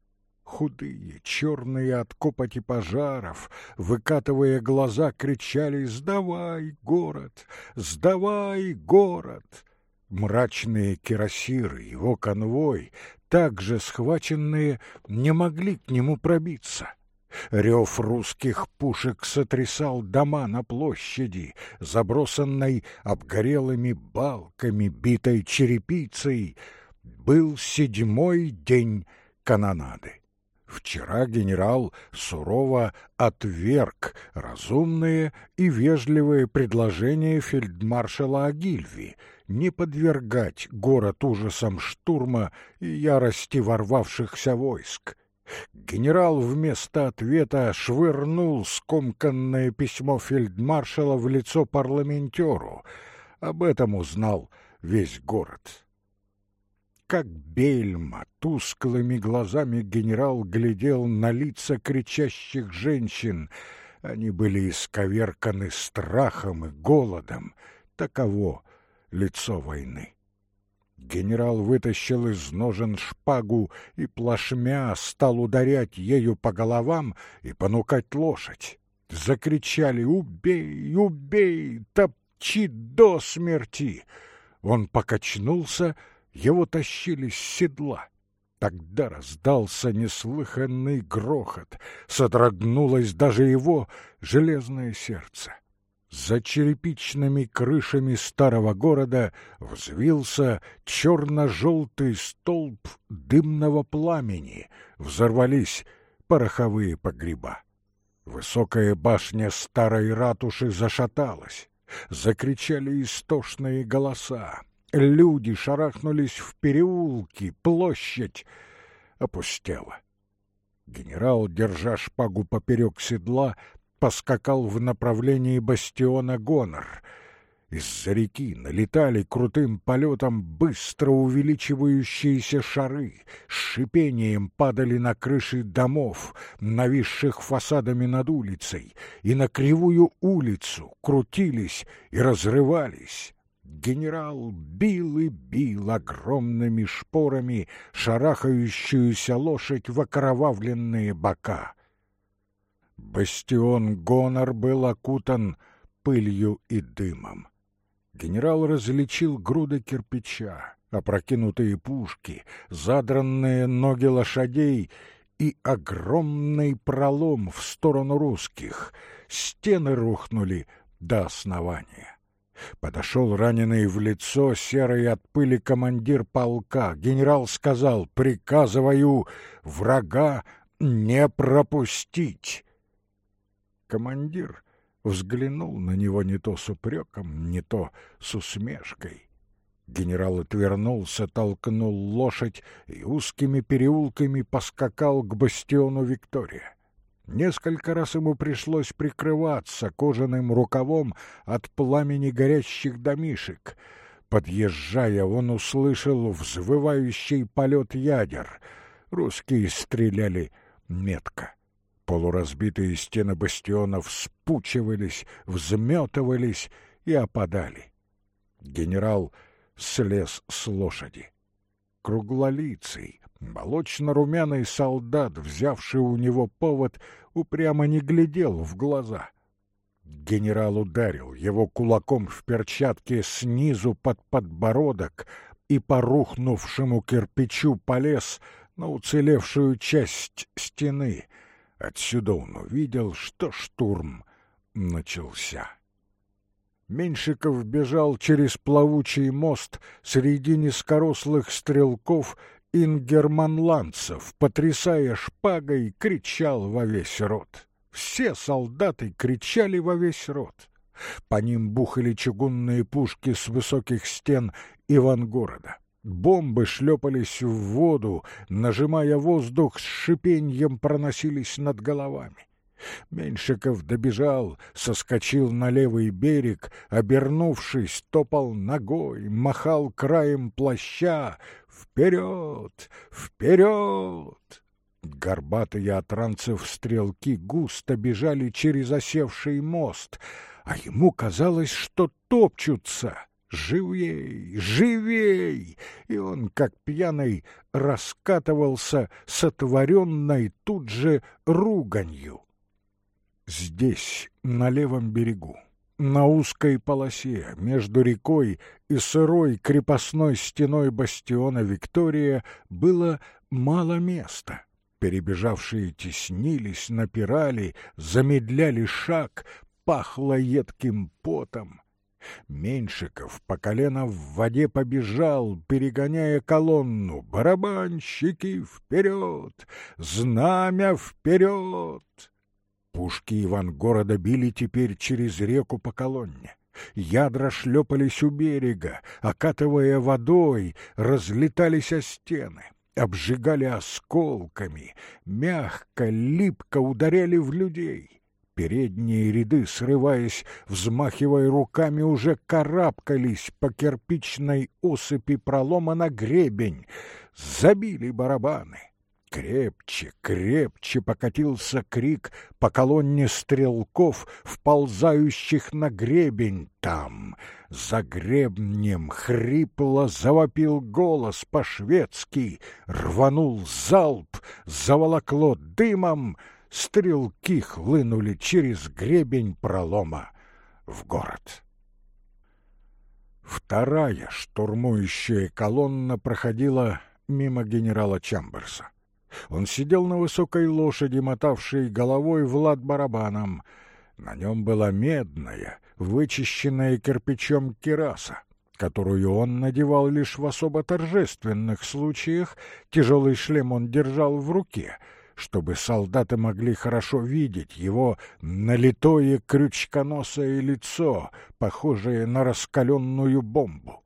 худые, черные от копоти пожаров, выкатывая глаза, кричали «Сдавай, город! Сдавай, город!» Мрачные кирасиры, его конвой, также схваченные, не могли к нему пробиться. Рев русских пушек сотрясал дома на площади, забросанной обгорелыми балками, битой черепицей. Был седьмой день канонады. Вчера генерал сурово отверг разумные и вежливые предложения фельдмаршала Агильви не подвергать город ужасам штурма и ярости ворвавшихся войск. Генерал вместо ответа швырнул скомканное письмо фельдмаршала в лицо парламентеру. Об этом узнал весь город как бельма, тусклыми глазами генерал глядел на лица кричащих женщин. Они были исковерканы страхом и голодом. Таково лицо войны. Генерал вытащил из ножен шпагу и плашмя стал ударять ею по головам и понукать лошадь. Закричали «Убей! Убей! Топчи до смерти!» Он покачнулся его тащили с седла. Тогда раздался неслыханный грохот, содрогнулось даже его железное сердце. За черепичными крышами старого города взвился черно-желтый столб дымного пламени, взорвались пороховые погреба. Высокая башня старой ратуши зашаталась, закричали истошные голоса. Люди шарахнулись в переулки, площадь опустела. Генерал, держа шпагу поперек седла, поскакал в направлении бастиона Гонор. Из-за реки налетали крутым полетом быстро увеличивающиеся шары, с шипением падали на крыши домов, нависших фасадами над улицей, и на кривую улицу крутились и разрывались. Генерал бил и бил огромными шпорами шарахающуюся лошадь в окровавленные бока. Бастион Гонор был окутан пылью и дымом. Генерал различил груды кирпича, опрокинутые пушки, задранные ноги лошадей и огромный пролом в сторону русских. Стены рухнули до основания. Подошел раненый в лицо серый от пыли командир полка. Генерал сказал, приказываю врага не пропустить. Командир взглянул на него не то с упреком, не то с усмешкой. Генерал отвернулся, толкнул лошадь и узкими переулками поскакал к бастиону Виктория. Несколько раз ему пришлось прикрываться кожаным рукавом от пламени горящих домишек. Подъезжая, он услышал взвывающий полет ядер. Русские стреляли метко. Полуразбитые стены бастионов спучивались, взметывались и опадали. Генерал слез с лошади. Круглолицый, молочно-румяный солдат, взявший у него повод, упрямо не глядел в глаза. Генерал ударил его кулаком в перчатке снизу под подбородок и по рухнувшему кирпичу полез на уцелевшую часть стены — Отсюда он увидел, что штурм начался. Меньшиков бежал через плавучий мост среди низкорослых стрелков ингерманландцев, потрясая шпагой, кричал во весь рот. Все солдаты кричали во весь рот. По ним бухали чугунные пушки с высоких стен Ивангорода. Бомбы шлепались в воду, нажимая воздух, с шипеньем проносились над головами. Меньшиков добежал, соскочил на левый берег, обернувшись, топал ногой, махал краем плаща. «Вперед! Вперед!» Горбатые от ранцев стрелки густо бежали через осевший мост, а ему казалось, что топчутся — «Живей! Живей!» И он, как пьяный, раскатывался сотворенной тут же руганью. Здесь, на левом берегу, на узкой полосе между рекой и сырой крепостной стеной бастиона Виктория было мало места. Перебежавшие теснились, напирали, замедляли шаг, пахло едким потом. Меньшиков по колено в воде побежал, перегоняя колонну. «Барабанщики, вперед! Знамя вперед!» Пушки Ивангорода били теперь через реку по колонне. Ядра шлепались у берега, окатывая водой, разлетались о стены, обжигали осколками, мягко, липко ударяли в людей. Передние ряды, срываясь, взмахивая руками, уже карабкались по кирпичной осыпи пролома на гребень. Забили барабаны. Крепче, крепче покатился крик по колонне стрелков, вползающих на гребень. Там, за гребнем, хрипло завопил голос по-шведски, рванул залп, заволокло дымом — стрелки хлынули через гребень пролома в город. Вторая штурмующая колонна проходила мимо генерала Чамберса. Он сидел на высокой лошади, мотавшей головой Влад барабаном. На нем была медная, вычищенная кирпичом кираса, которую он надевал лишь в особо торжественных случаях, тяжелый шлем он держал в руке, чтобы солдаты могли хорошо видеть его налитое крючконосое лицо, похожее на раскаленную бомбу.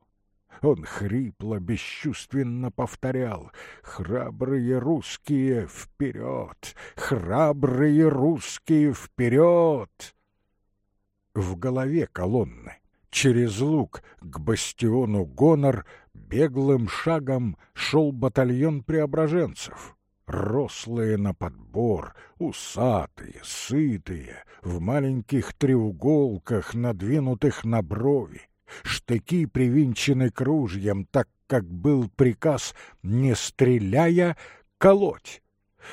Он хрипло, бесчувственно повторял «Храбрые русские, вперед! Храбрые русские, вперед!» В голове колонны, через луг к бастиону Гонор, беглым шагом шел батальон преображенцев. Рослые на подбор, усатые, сытые, в маленьких треуголках, надвинутых на брови штыки привинчены к ружьям, так как был приказ, не стреляя, колоть.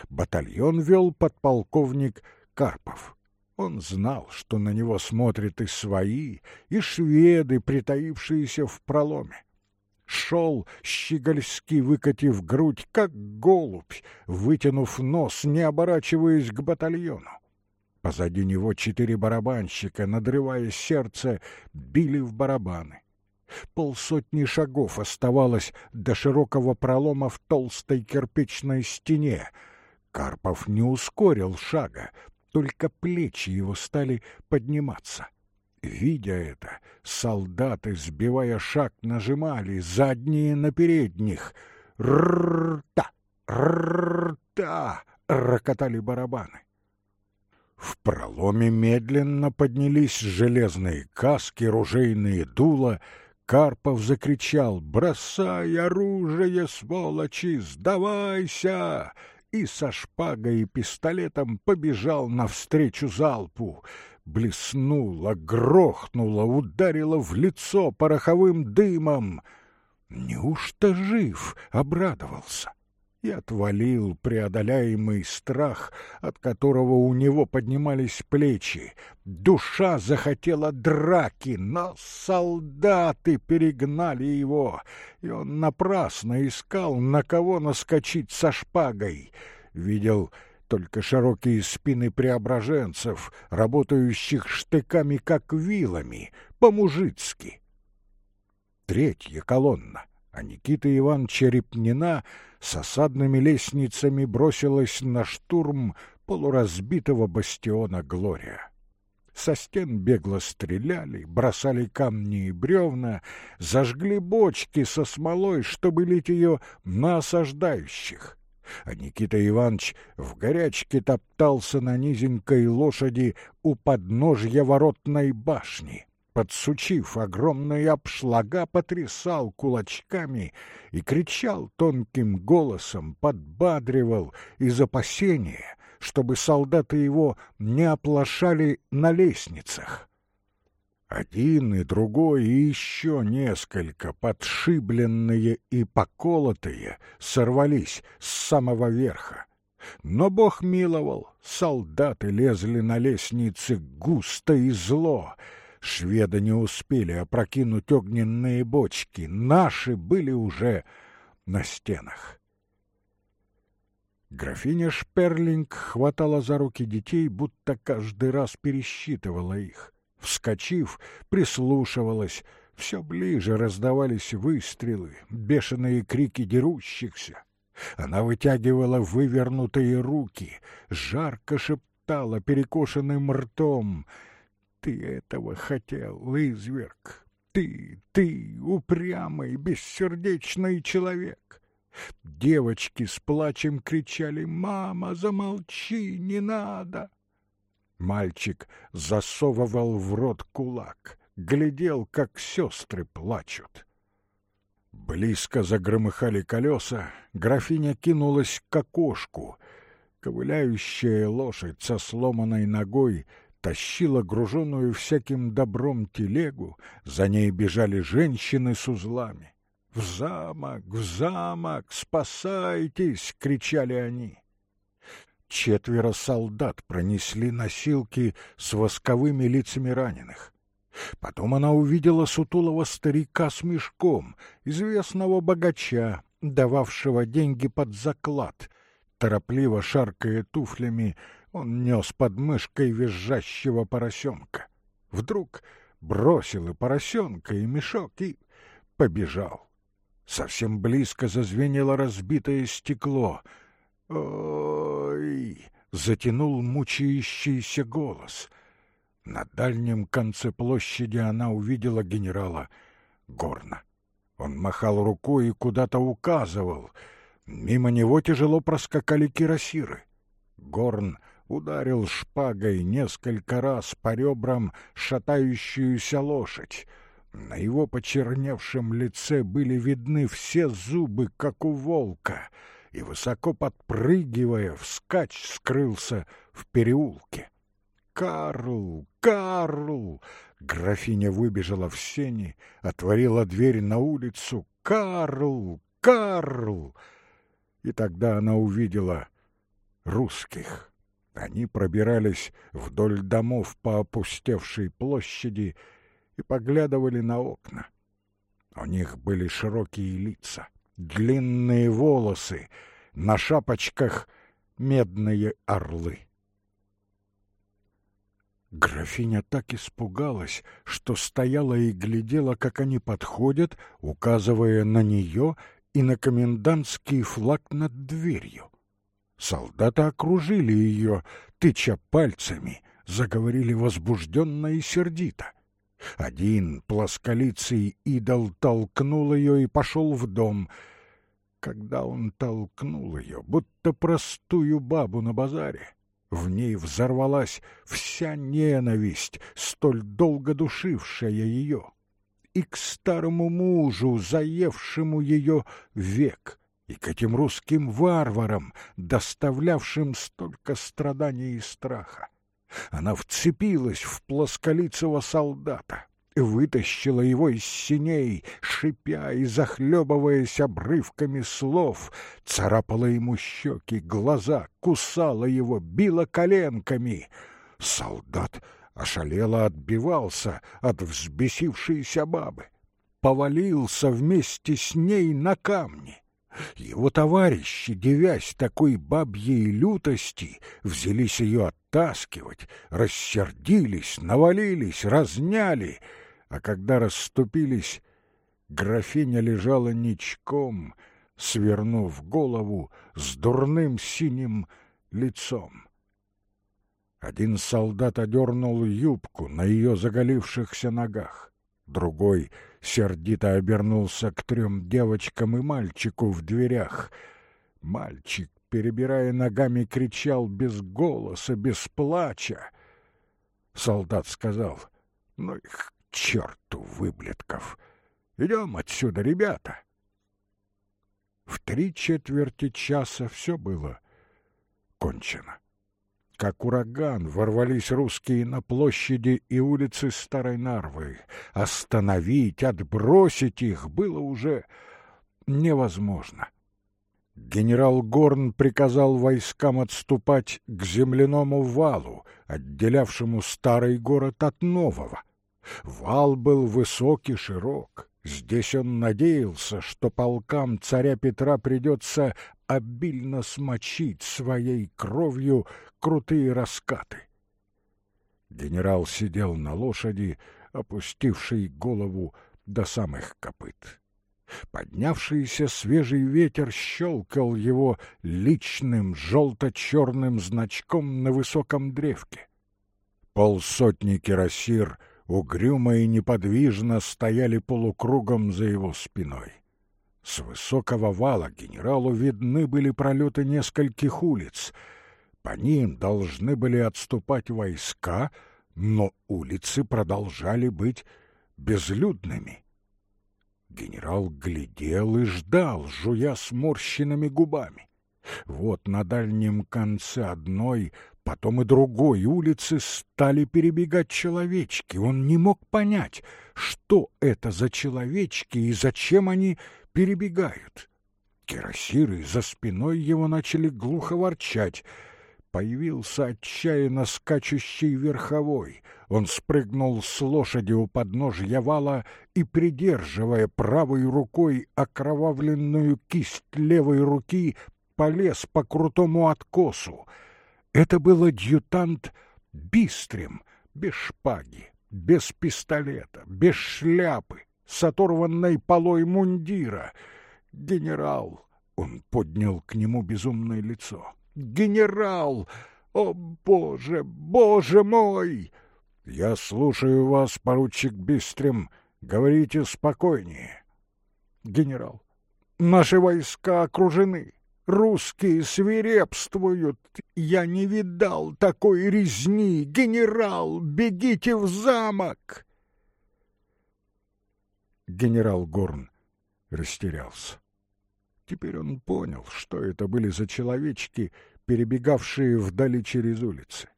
Батальон вел подполковник Карпов. Он знал, что на него смотрят и свои, и шведы, притаившиеся в проломе. Шел, щегольски выкатив грудь, как голубь, вытянув нос, не оборачиваясь к батальону. Позади него четыре барабанщика, надрывая сердце, били в барабаны. Полсотни шагов оставалось до широкого пролома в толстой кирпичной стене. Карпов не ускорил шага, только плечи его стали подниматься. Видя это, солдаты, сбивая шаг, нажимали задние на передних. «Р-р-та! Р-р-та!» — рокотали барабаны. В проломе медленно поднялись железные каски, ружейные дула. Карпов закричал «Бросай оружие, сволочи! Сдавайся!» и со шпагой и пистолетом побежал навстречу залпу. Блеснуло, грохнуло, ударило в лицо пороховым дымом. Неужто жив? — обрадовался и отвалил преодоляемый страх, от которого у него поднимались плечи. Душа захотела драки, но солдаты перегнали его, и он напрасно искал, на кого наскочить со шпагой. Видел только широкие спины преображенцев, работающих штыками, как вилами, по-мужицки. Третья колонна, а Никита Иван Черепнина — с осадными лестницами бросилась на штурм полуразбитого бастиона Глория. Со стен бегло стреляли, бросали камни и бревна, зажгли бочки со смолой, чтобы лить ее на осаждающих. А Никита Иванович в горячке топтался на низенькой лошади у подножья воротной башни подсучив огромные обшлага, потрясал кулачками и кричал тонким голосом, подбадривал из опасения, чтобы солдаты его не оплошали на лестницах. Один и другой и еще несколько, подшибленные и поколотые, сорвались с самого верха. Но Бог миловал, солдаты лезли на лестницы густо и зло — Шведы не успели опрокинуть огненные бочки, наши были уже на стенах. Графиня Шперлинг хватала за руки детей, будто каждый раз пересчитывала их. Вскочив, прислушивалась, все ближе раздавались выстрелы, бешеные крики дерущихся. Она вытягивала вывернутые руки, жарко шептала перекошенным ртом — ты этого хотел, изверг. Ты, ты, упрямый, бессердечный человек. Девочки с плачем кричали «Мама, замолчи, не надо!» Мальчик засовывал в рот кулак, глядел, как сестры плачут. Близко загромыхали колеса, графиня кинулась к окошку. Ковыляющая лошадь со сломанной ногой тащила груженную всяким добром телегу, за ней бежали женщины с узлами. «В замок! В замок! Спасайтесь!» — кричали они. Четверо солдат пронесли носилки с восковыми лицами раненых. Потом она увидела сутулого старика с мешком, известного богача, дававшего деньги под заклад. Торопливо шаркая туфлями, он нес под мышкой визжащего поросенка. Вдруг бросил и поросенка, и мешок, и побежал. Совсем близко зазвенело разбитое стекло. «Ой!» — затянул мучающийся голос. На дальнем конце площади она увидела генерала Горна. Он махал рукой и куда-то указывал. Мимо него тяжело проскакали кирасиры. Горн ударил шпагой несколько раз по ребрам шатающуюся лошадь. На его почерневшем лице были видны все зубы, как у волка, и, высоко подпрыгивая, вскачь скрылся в переулке. «Карл! Карл!» Графиня выбежала в сени, отворила дверь на улицу. «Карл! Карл!» И тогда она увидела русских. Они пробирались вдоль домов по опустевшей площади и поглядывали на окна. У них были широкие лица, длинные волосы, на шапочках медные орлы. Графиня так испугалась, что стояла и глядела, как они подходят, указывая на нее и на комендантский флаг над дверью. Солдаты окружили ее, тыча пальцами, заговорили возбужденно и сердито. Один плосколицый идол толкнул ее и пошел в дом. Когда он толкнул ее, будто простую бабу на базаре, в ней взорвалась вся ненависть, столь долго душившая ее, и к старому мужу, заевшему ее век, и к этим русским варварам, доставлявшим столько страданий и страха. Она вцепилась в плосколицего солдата, вытащила его из синей, шипя и захлебываясь обрывками слов, царапала ему щеки, глаза, кусала его, била коленками. Солдат ошалело отбивался от взбесившейся бабы, повалился вместе с ней на камни. Его товарищи, девясь такой бабьей лютости, взялись ее оттаскивать, рассердились, навалились, разняли, а когда расступились, графиня лежала ничком, свернув голову с дурным синим лицом. Один солдат одернул юбку на ее заголившихся ногах, другой — сердито обернулся к трем девочкам и мальчику в дверях. Мальчик, перебирая ногами, кричал без голоса, без плача. Солдат сказал, ну их к черту, выблетков, идем отсюда, ребята. В три четверти часа все было кончено. Как ураган ворвались русские на площади и улицы Старой Нарвы. Остановить, отбросить их было уже невозможно. Генерал Горн приказал войскам отступать к земляному валу, отделявшему старый город от нового. Вал был высокий, широк. Здесь он надеялся, что полкам царя Петра придется обильно смочить своей кровью крутые раскаты. Генерал сидел на лошади, опустивший голову до самых копыт. Поднявшийся свежий ветер щелкал его личным желто-черным значком на высоком древке. Полсотни кирасир угрюмо и неподвижно стояли полукругом за его спиной. С высокого вала генералу видны были пролеты нескольких улиц — по ним должны были отступать войска, но улицы продолжали быть безлюдными. Генерал глядел и ждал, жуя сморщенными губами. Вот на дальнем конце одной, потом и другой улицы стали перебегать человечки. Он не мог понять, что это за человечки и зачем они перебегают. Кирасиры за спиной его начали глухо ворчать — Появился отчаянно скачущий верховой. Он спрыгнул с лошади у подножья вала и, придерживая правой рукой окровавленную кисть левой руки, полез по крутому откосу. Это был адъютант Бистрем, без шпаги, без пистолета, без шляпы, с оторванной полой мундира. «Генерал!» — он поднял к нему безумное лицо. «Генерал! О, Боже, Боже мой!» «Я слушаю вас, поручик Бистрем. Говорите спокойнее». «Генерал, наши войска окружены. Русские свирепствуют. Я не видал такой резни. Генерал, бегите в замок!» Генерал Горн растерялся. Теперь он понял, что это были за человечки, перебегавшие вдали через улицы.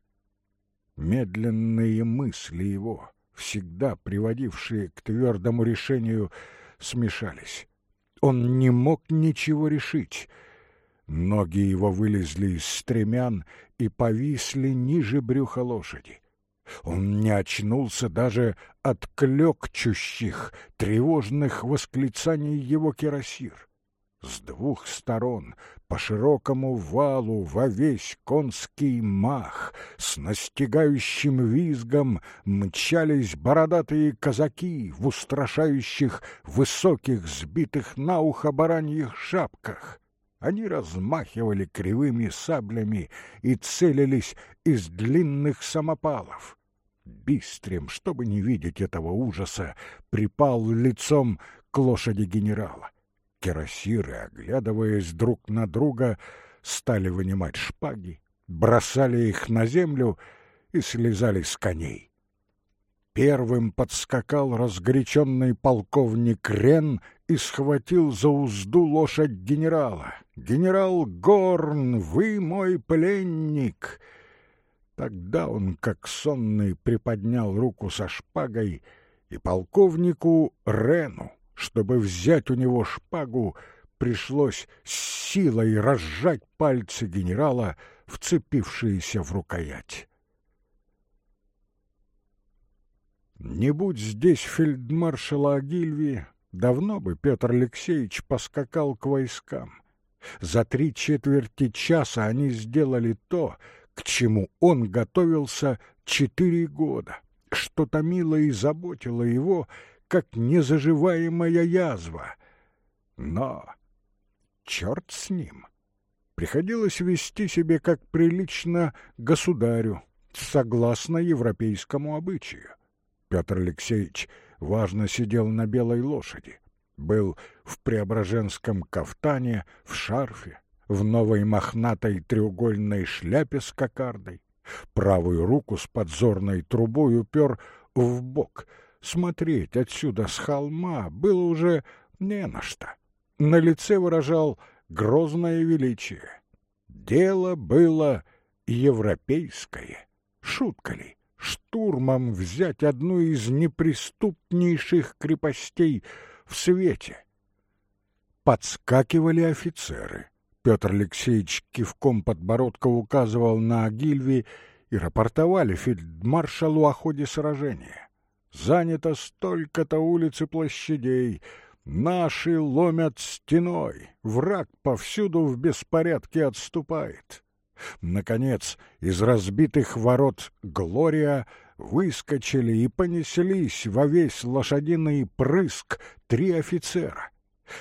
Медленные мысли его, всегда приводившие к твердому решению, смешались. Он не мог ничего решить. Ноги его вылезли из стремян и повисли ниже брюха лошади. Он не очнулся даже от клёкчущих, тревожных восклицаний его кирасир. С двух сторон по широкому валу во весь конский мах с настигающим визгом мчались бородатые казаки в устрашающих высоких сбитых на ухо бараньих шапках. Они размахивали кривыми саблями и целились из длинных самопалов. Бистрем, чтобы не видеть этого ужаса, припал лицом к лошади генерала. Кирасиры, оглядываясь друг на друга, стали вынимать шпаги, бросали их на землю и слезали с коней. Первым подскакал разгоряченный полковник Рен и схватил за узду лошадь генерала. «Генерал Горн, вы мой пленник!» Тогда он, как сонный, приподнял руку со шпагой, и полковнику Рену, чтобы взять у него шпагу, пришлось с силой разжать пальцы генерала, вцепившиеся в рукоять. Не будь здесь фельдмаршала Агильви, давно бы Петр Алексеевич поскакал к войскам. За три четверти часа они сделали то, к чему он готовился четыре года, что томило и заботило его, как незаживаемая язва. Но черт с ним! Приходилось вести себе как прилично государю, согласно европейскому обычаю. Петр Алексеевич важно сидел на белой лошади, был в преображенском кафтане, в шарфе, в новой мохнатой треугольной шляпе с кокардой, правую руку с подзорной трубой упер в бок. Смотреть отсюда с холма было уже не на что. На лице выражал грозное величие. Дело было европейское. Шутка ли? Штурмом взять одну из неприступнейших крепостей в свете. Подскакивали офицеры. Петр Алексеевич кивком подбородка указывал на Гильви и рапортовали фельдмаршалу о ходе сражения. Занято столько-то улиц и площадей. Наши ломят стеной. Враг повсюду в беспорядке отступает. Наконец, из разбитых ворот Глория выскочили и понеслись во весь лошадиный прыск три офицера.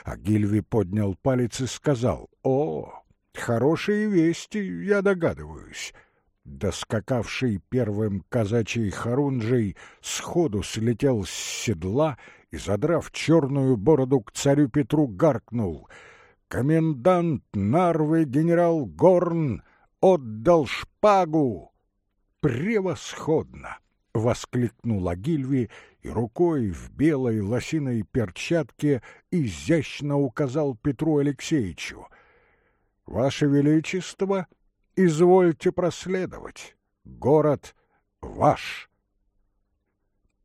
А Гильви поднял палец и сказал, «О, хорошие вести, я догадываюсь». Доскакавший первым казачий Харунжий сходу слетел с седла и, задрав черную бороду к царю Петру, гаркнул. «Комендант Нарвы генерал Горн отдал шпагу!» «Превосходно!» — воскликнула Гильви и рукой в белой лосиной перчатке изящно указал Петру Алексеевичу. «Ваше Величество, извольте проследовать. Город ваш».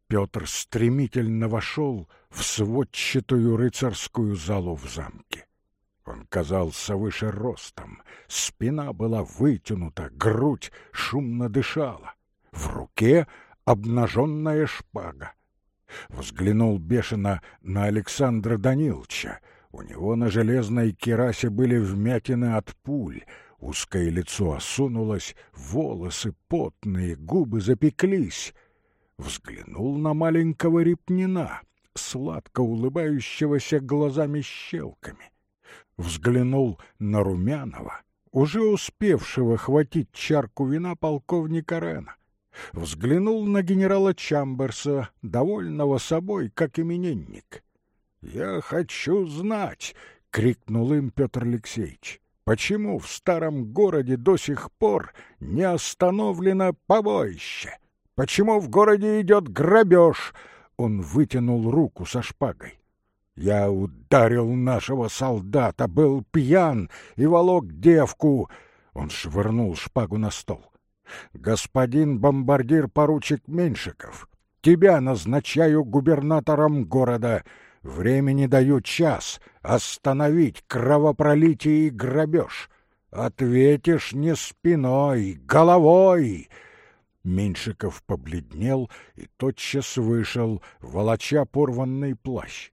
Петр стремительно вошел в сводчатую рыцарскую залу в замке. Он казался выше ростом, спина была вытянута, грудь шумно дышала. В руке обнаженная шпага взглянул бешено на Александра Даниловича. У него на железной керасе были вмятины от пуль, узкое лицо осунулось, волосы потные, губы запеклись. взглянул на маленького Репнина, сладко улыбающегося глазами-щелками, взглянул на Румянова, уже успевшего хватить чарку вина полковника Рена, взглянул на генерала Чамберса, довольного собой, как именинник. «Я хочу знать!» — крикнул им Петр Алексеевич. «Почему в старом городе до сих пор не остановлено побоище? Почему в городе идет грабеж?» Он вытянул руку со шпагой. «Я ударил нашего солдата, был пьян и волок девку!» Он швырнул шпагу на стол. «Господин бомбардир-поручик Меньшиков, тебя назначаю губернатором города. Времени даю час остановить кровопролитие и грабеж. Ответишь не спиной, головой!» Меньшиков побледнел и тотчас вышел, волоча порванный плащ.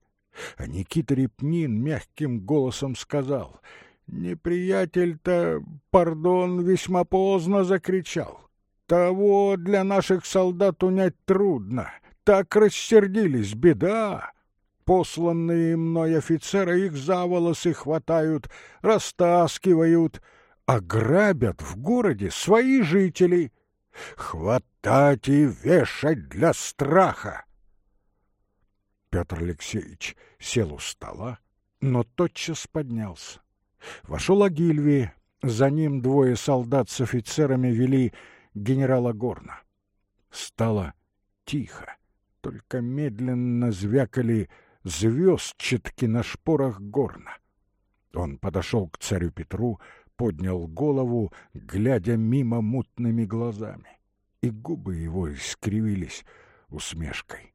А Никита Репнин мягким голосом сказал — Неприятель-то, пардон, весьма поздно закричал. Того для наших солдат унять трудно. Так рассердились, беда. Посланные мной офицеры их за волосы хватают, растаскивают, а грабят в городе свои жители. Хватать и вешать для страха. Петр Алексеевич сел у стола, но тотчас поднялся. Вошел Агильви, за ним двое солдат с офицерами вели генерала Горна. Стало тихо, только медленно звякали звездчатки на шпорах Горна. Он подошел к царю Петру, поднял голову, глядя мимо мутными глазами, и губы его искривились усмешкой.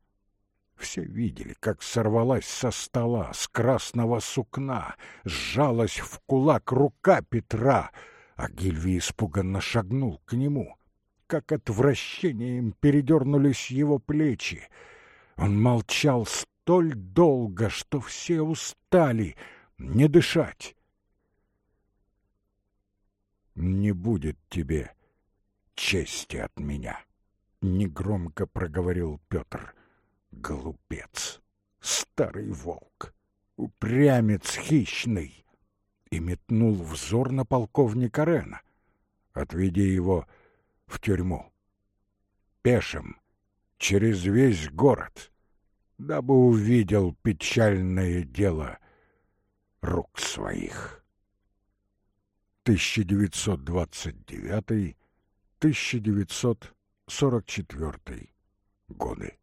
Все видели, как сорвалась со стола, с красного сукна, сжалась в кулак рука Петра, а Гильви испуганно шагнул к нему. Как отвращением передернулись его плечи. Он молчал столь долго, что все устали не дышать. «Не будет тебе чести от меня», — негромко проговорил Петр. Глупец, старый волк, упрямец хищный. И метнул взор на полковника Рена. Отведи его в тюрьму. Пешим, через весь город, дабы увидел печальное дело рук своих. 1929-1944 годы.